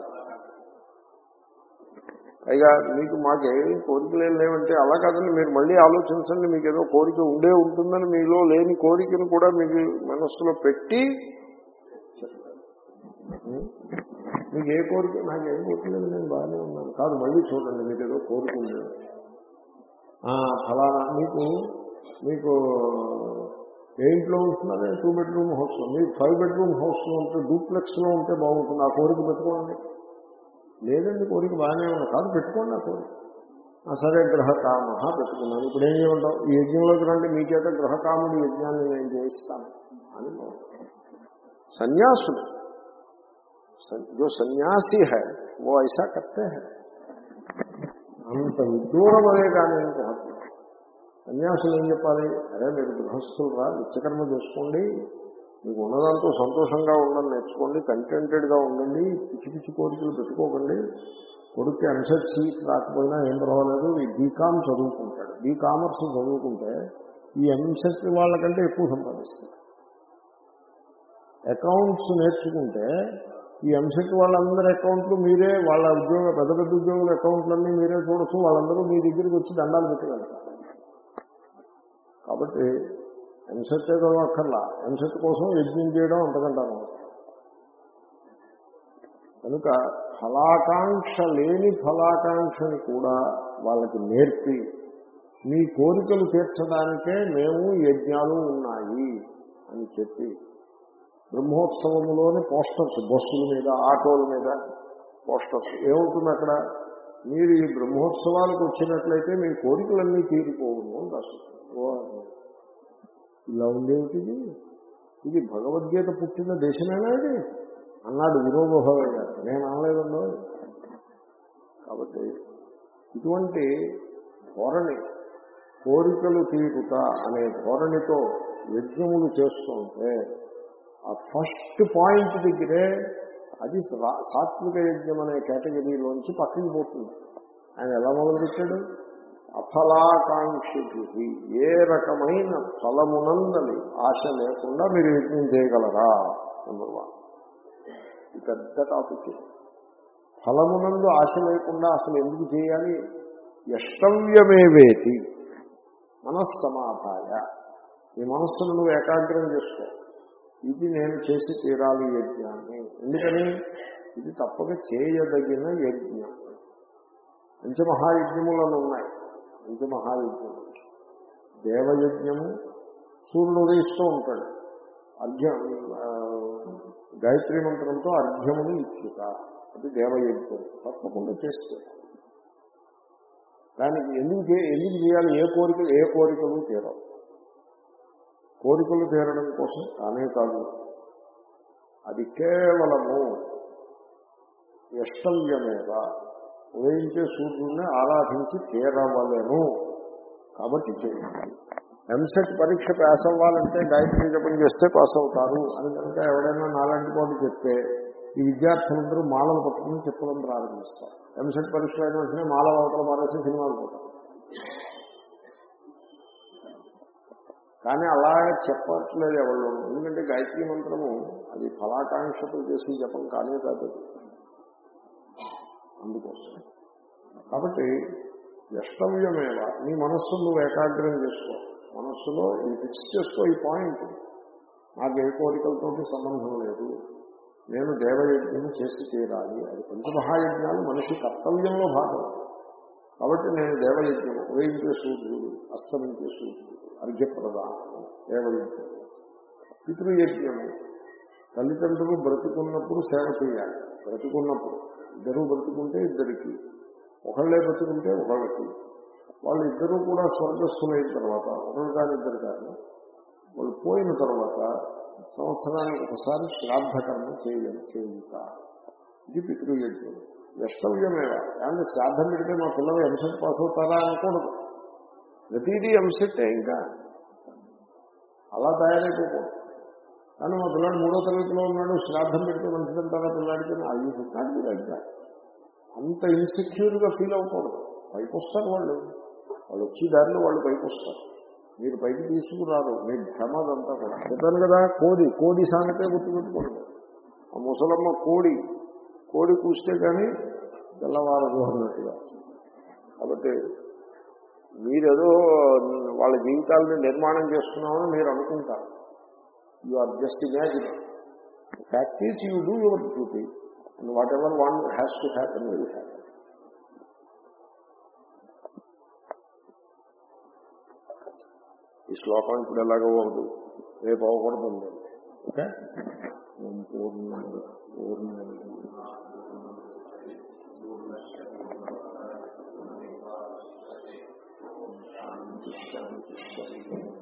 [SPEAKER 1] పైగా మీకు మాకేం కోరికలు ఏం లేవంటే అలా కాదండి మీరు మళ్ళీ ఆలోచించండి మీకు ఏదో కోరిక ఉండే ఉంటుందని మీలో లేని కోరికను కూడా మీకు మనస్సులో పెట్టి మీకు ఏ కోరిక? నాకు ఏం నేను బాగానే ఉన్నాను. కాదు మళ్ళీ చూడండి మీకు ఏదో కోరిక ఆ, ఫలానా మీకు మీకు ఏ ఇంట్లో ఉంటున్నారే? టూ బెడ్రూమ్ హౌస్లో మీకు ఫైవ్ బెడ్రూమ్ హౌస్లో ఉంటే డూప్లెక్స్లో ఉంటే బాగుంటుంది. ఆ కోరిక పెట్టుకోండి. లేదండి కోరిక బాగానే ఉన్నా కాదు పెట్టుకోండి ఆ కోరిక. ఆ, సరే గ్రహకామ పెట్టుకున్నాను. ఇప్పుడు ఏం చేయమంటాం ఈ యజ్ఞంలోకి రండి మీ చేత గ్రహకాముడి యజ్ఞాన్ని నేను చేయిస్తాను. అని సన్యాసుడు. సన్యాసులు सन- जो सन्यासी है वो ऐसा करते हैं అంత విదూరం అనే కానీ ఏం కాదు సన్యాసులు ఏం చెప్పాలి అరే మీరు గృహస్థులు రా నిత్యకర్మ చేసుకోండి మీకు ఉన్నదాంతో సంతోషంగా ఉండడం నేర్చుకోండి కంటెంటెడ్గా ఉండండి పిచ్చి పిచ్చి కోరికలు పెట్టుకోకండి కొడుకు ఎంసెట్ సీట్ రాకపోయినా ఏం పర్వాలేదు ఈ బీకామ్ చదువుకుంటాడు బీ కామర్స్ చదువుకుంటే ఈ ఎంసెట్ వాళ్ళకంటే ఎక్కువ సంపాదిస్తాడు అకౌంట్స్ నేర్చుకుంటే ఈ ఎంసెట్ వాళ్ళందరి అకౌంట్లు మీరే వాళ్ళ ఉద్యోగ పెద్ద పెద్ద ఉద్యోగుల అకౌంట్లన్నీ మీరే చూడొచ్చు వాళ్ళందరూ మీ దగ్గరికి వచ్చి దండాలు పెట్టగలుగుతారు కాబట్టి ఎంసెట్ ఏదో అక్కర్లా. ఎంసెట్ కోసం యజ్ఞం చేయడం అంతకంటాను కనుక ఫలాకాంక్ష లేని ఫలాకాంక్షని కూడా వాళ్ళకి నేర్పి మీ కోరికలు తీర్చడానికే మేము యజ్ఞాలు ఉన్నాయి అని చెప్పి బ్రహ్మోత్సవంలోని పోస్టర్స్ బస్సుల మీద ఆటోల మీద పోస్టర్స్. ఏమవుతుంది అక్కడ? మీరు ఈ బ్రహ్మోత్సవాలకు వచ్చినట్లయితే మీ కోరికలన్నీ తీరిపోవును అని రాస్తుంది ఇలా ఉండేమిటిది ఇది? భగవద్గీత పుట్టిన దేశమేనా ఇది? అన్నాడు వినోభావే గారు నేను అనలేదండో? కాబట్టి ఇటువంటి ధోరణి కోరికలు తీరుట అనే ధోరణితో యజ్ఞములు చేస్తుంటే ఆ ఫస్ట్ పాయింట్ దగ్గరే అది సాత్విక యజ్ఞం అనే కేటగిరీలోంచి పక్కకి పోతుంది. ఆయన ఎలా మొదలుపెట్టాడు? అఫలాకాంక్షి ఏ రకమైన ఫలమునందని ఆశ లేకుండా మీరు యజ్ఞం చేయగలరా? నెంబర్ వన్ పెద్ద టాపిక్ ఫలమునందు ఆశ లేకుండా అసలు ఎందుకు చేయాలి? యష్టవ్యమేవేతి? మనస్సమాధాయ. ఈ మనస్సును నువ్వు ఏకాగ్రం చేసుకో. ఇది నేను చేసి తీరాలి యజ్ఞాన్ని. ఎందుకని? ఇది తప్పక చేయదగిన యజ్ఞం. పంచమహాయజ్ఞములను ఉన్నాయి. పంచమహాయజ్ఞము దేవయజ్ఞము సూర్యుడు ఉదయిస్తూ ఉంటాడు. అర్ఘ్యం గాయత్రి మంత్రంతో అర్ఘ్యమును ఇచ్చుట. అది దేవయజ్ఞం. తప్పకుండా చేస్తే దానికి ఎందుకు ఎందుకు చేయాలి? ఏ కోరికలు ఏ కోరికలు తీరవు. కోరికలు తీరడం కోసం కానే కాదు. అది కేవలము యష్టవ్యమేవ ఉదయించే సూర్యుడిని ఆరాధించి తీరవలేను. కాబట్టి చేయండి ఎంసెట్ పరీక్ష పాస్ అవ్వాలంటే గాయత్రి జపం చేస్తే పాస్ అవుతారు. అని కనుక ఎవడైనా నాలాంటి పాటు చెప్తే ఈ విద్యార్థులందరూ మాలలు పట్టుకుని చెప్పడం ప్రారంభిస్తారు. ఎంసెట్ పరీక్ష అయిన వెంటనే మాలలు అవతల మారేసి సినిమాలు పోతారు. కానీ అలాగే చెప్పట్లేదు ఎవరు ఎందుకంటే గాయత్రి మంత్రము అది ఫలాకాంక్షతో చేసి జపం కానే కాదు. అందుకోసం. కాబట్టి వ్యష్టవ్యమేవ నీ మనస్సు నువ్వు ఏకాగ్రం చేసుకో. మనస్సులో ఇది ఫిక్స్ చేసుకో ఈ పాయింట్. నాకు ఏ కోరికలతోటి సంబంధం లేదు. నేను దేవయజ్ఞం చేసి తీరాలి. అది పంచమహాయజ్ఞాలు మనిషి కర్తవ్యంలో భాగం. కాబట్టి నేను దేవయజ్ఞం ఉదయించే సూర్యుడు అస్తమించే సూర్యుడు అర్ఘ్యప్రదానము దేవయజ్ఞము పితృయజ్ఞము. తల్లిదండ్రులు బ్రతుకున్నప్పుడు సేవ చేయాలి. బ్రతుకున్నప్పుడు. ఇద్దరు బ్రతుకుంటే ఇద్దరికి. ఒకళ్ళే బ్రతుకుంటే ఒకళ్ళకి. వాళ్ళు ఇద్దరూ కూడా స్వర్గస్థులైన తర్వాత ఒకళ్ళు కానీ ఇద్దరు కానీ వాళ్ళు పోయిన తర్వాత సంవత్సరానికి ఒకసారి శ్రాద్ధకర్మ చేయాలి చేయుట ఇది పితృయజ్ఞం వ్యష్టవ్యమేవ కానీ శ్రాద్ధం పెడితే మా పిల్లలు ఎంసెట్ పాస్ అవుతారా అనకూడదు. ప్రతిదీ ఎంసెట్టే ఇంకా. అలా తయారైపోకూడదు. కానీ మా పిల్లాడు మూడో తరగతిలో ఉన్నాడు శ్రాద్ధం పెడితే మంచిదంటారా పిల్లాడికి? అది కాదు అడిగా అంత ఇన్సెక్యూర్గా ఫీల్ అవ్వకూడదు. పైకి వస్తారు వాళ్ళు. వాళ్ళు వచ్చి దారిలో వాళ్ళు పైకి వస్తారు మీరు పైకి తీసుకురారు. మీ భ్రమ అదంతా కూడా. చెప్పాను కదా కోడి. కోడి సామెతే గుర్తుపెట్టుకోండి. ఆ ముసలమ్మ కోడి కోడి కూస్తే కానీ తెల్లవారదు అన్నట్టుగా కాబట్టి మీరేదో వాళ్ళ జీవితాలను నిర్మాణం చేస్తున్నామని మీరు అనుకుంటారు. You are just imagine fact is you do your duty and whatever one has to happen will happen ఈ శ్లోకం ఇప్పుడు ఎలాగో ఉండదు రేపు అవ్వకూడదు. ఓకే ఓం పూర్ణ పూర్ణ శాంతి శాంతి శాంతి.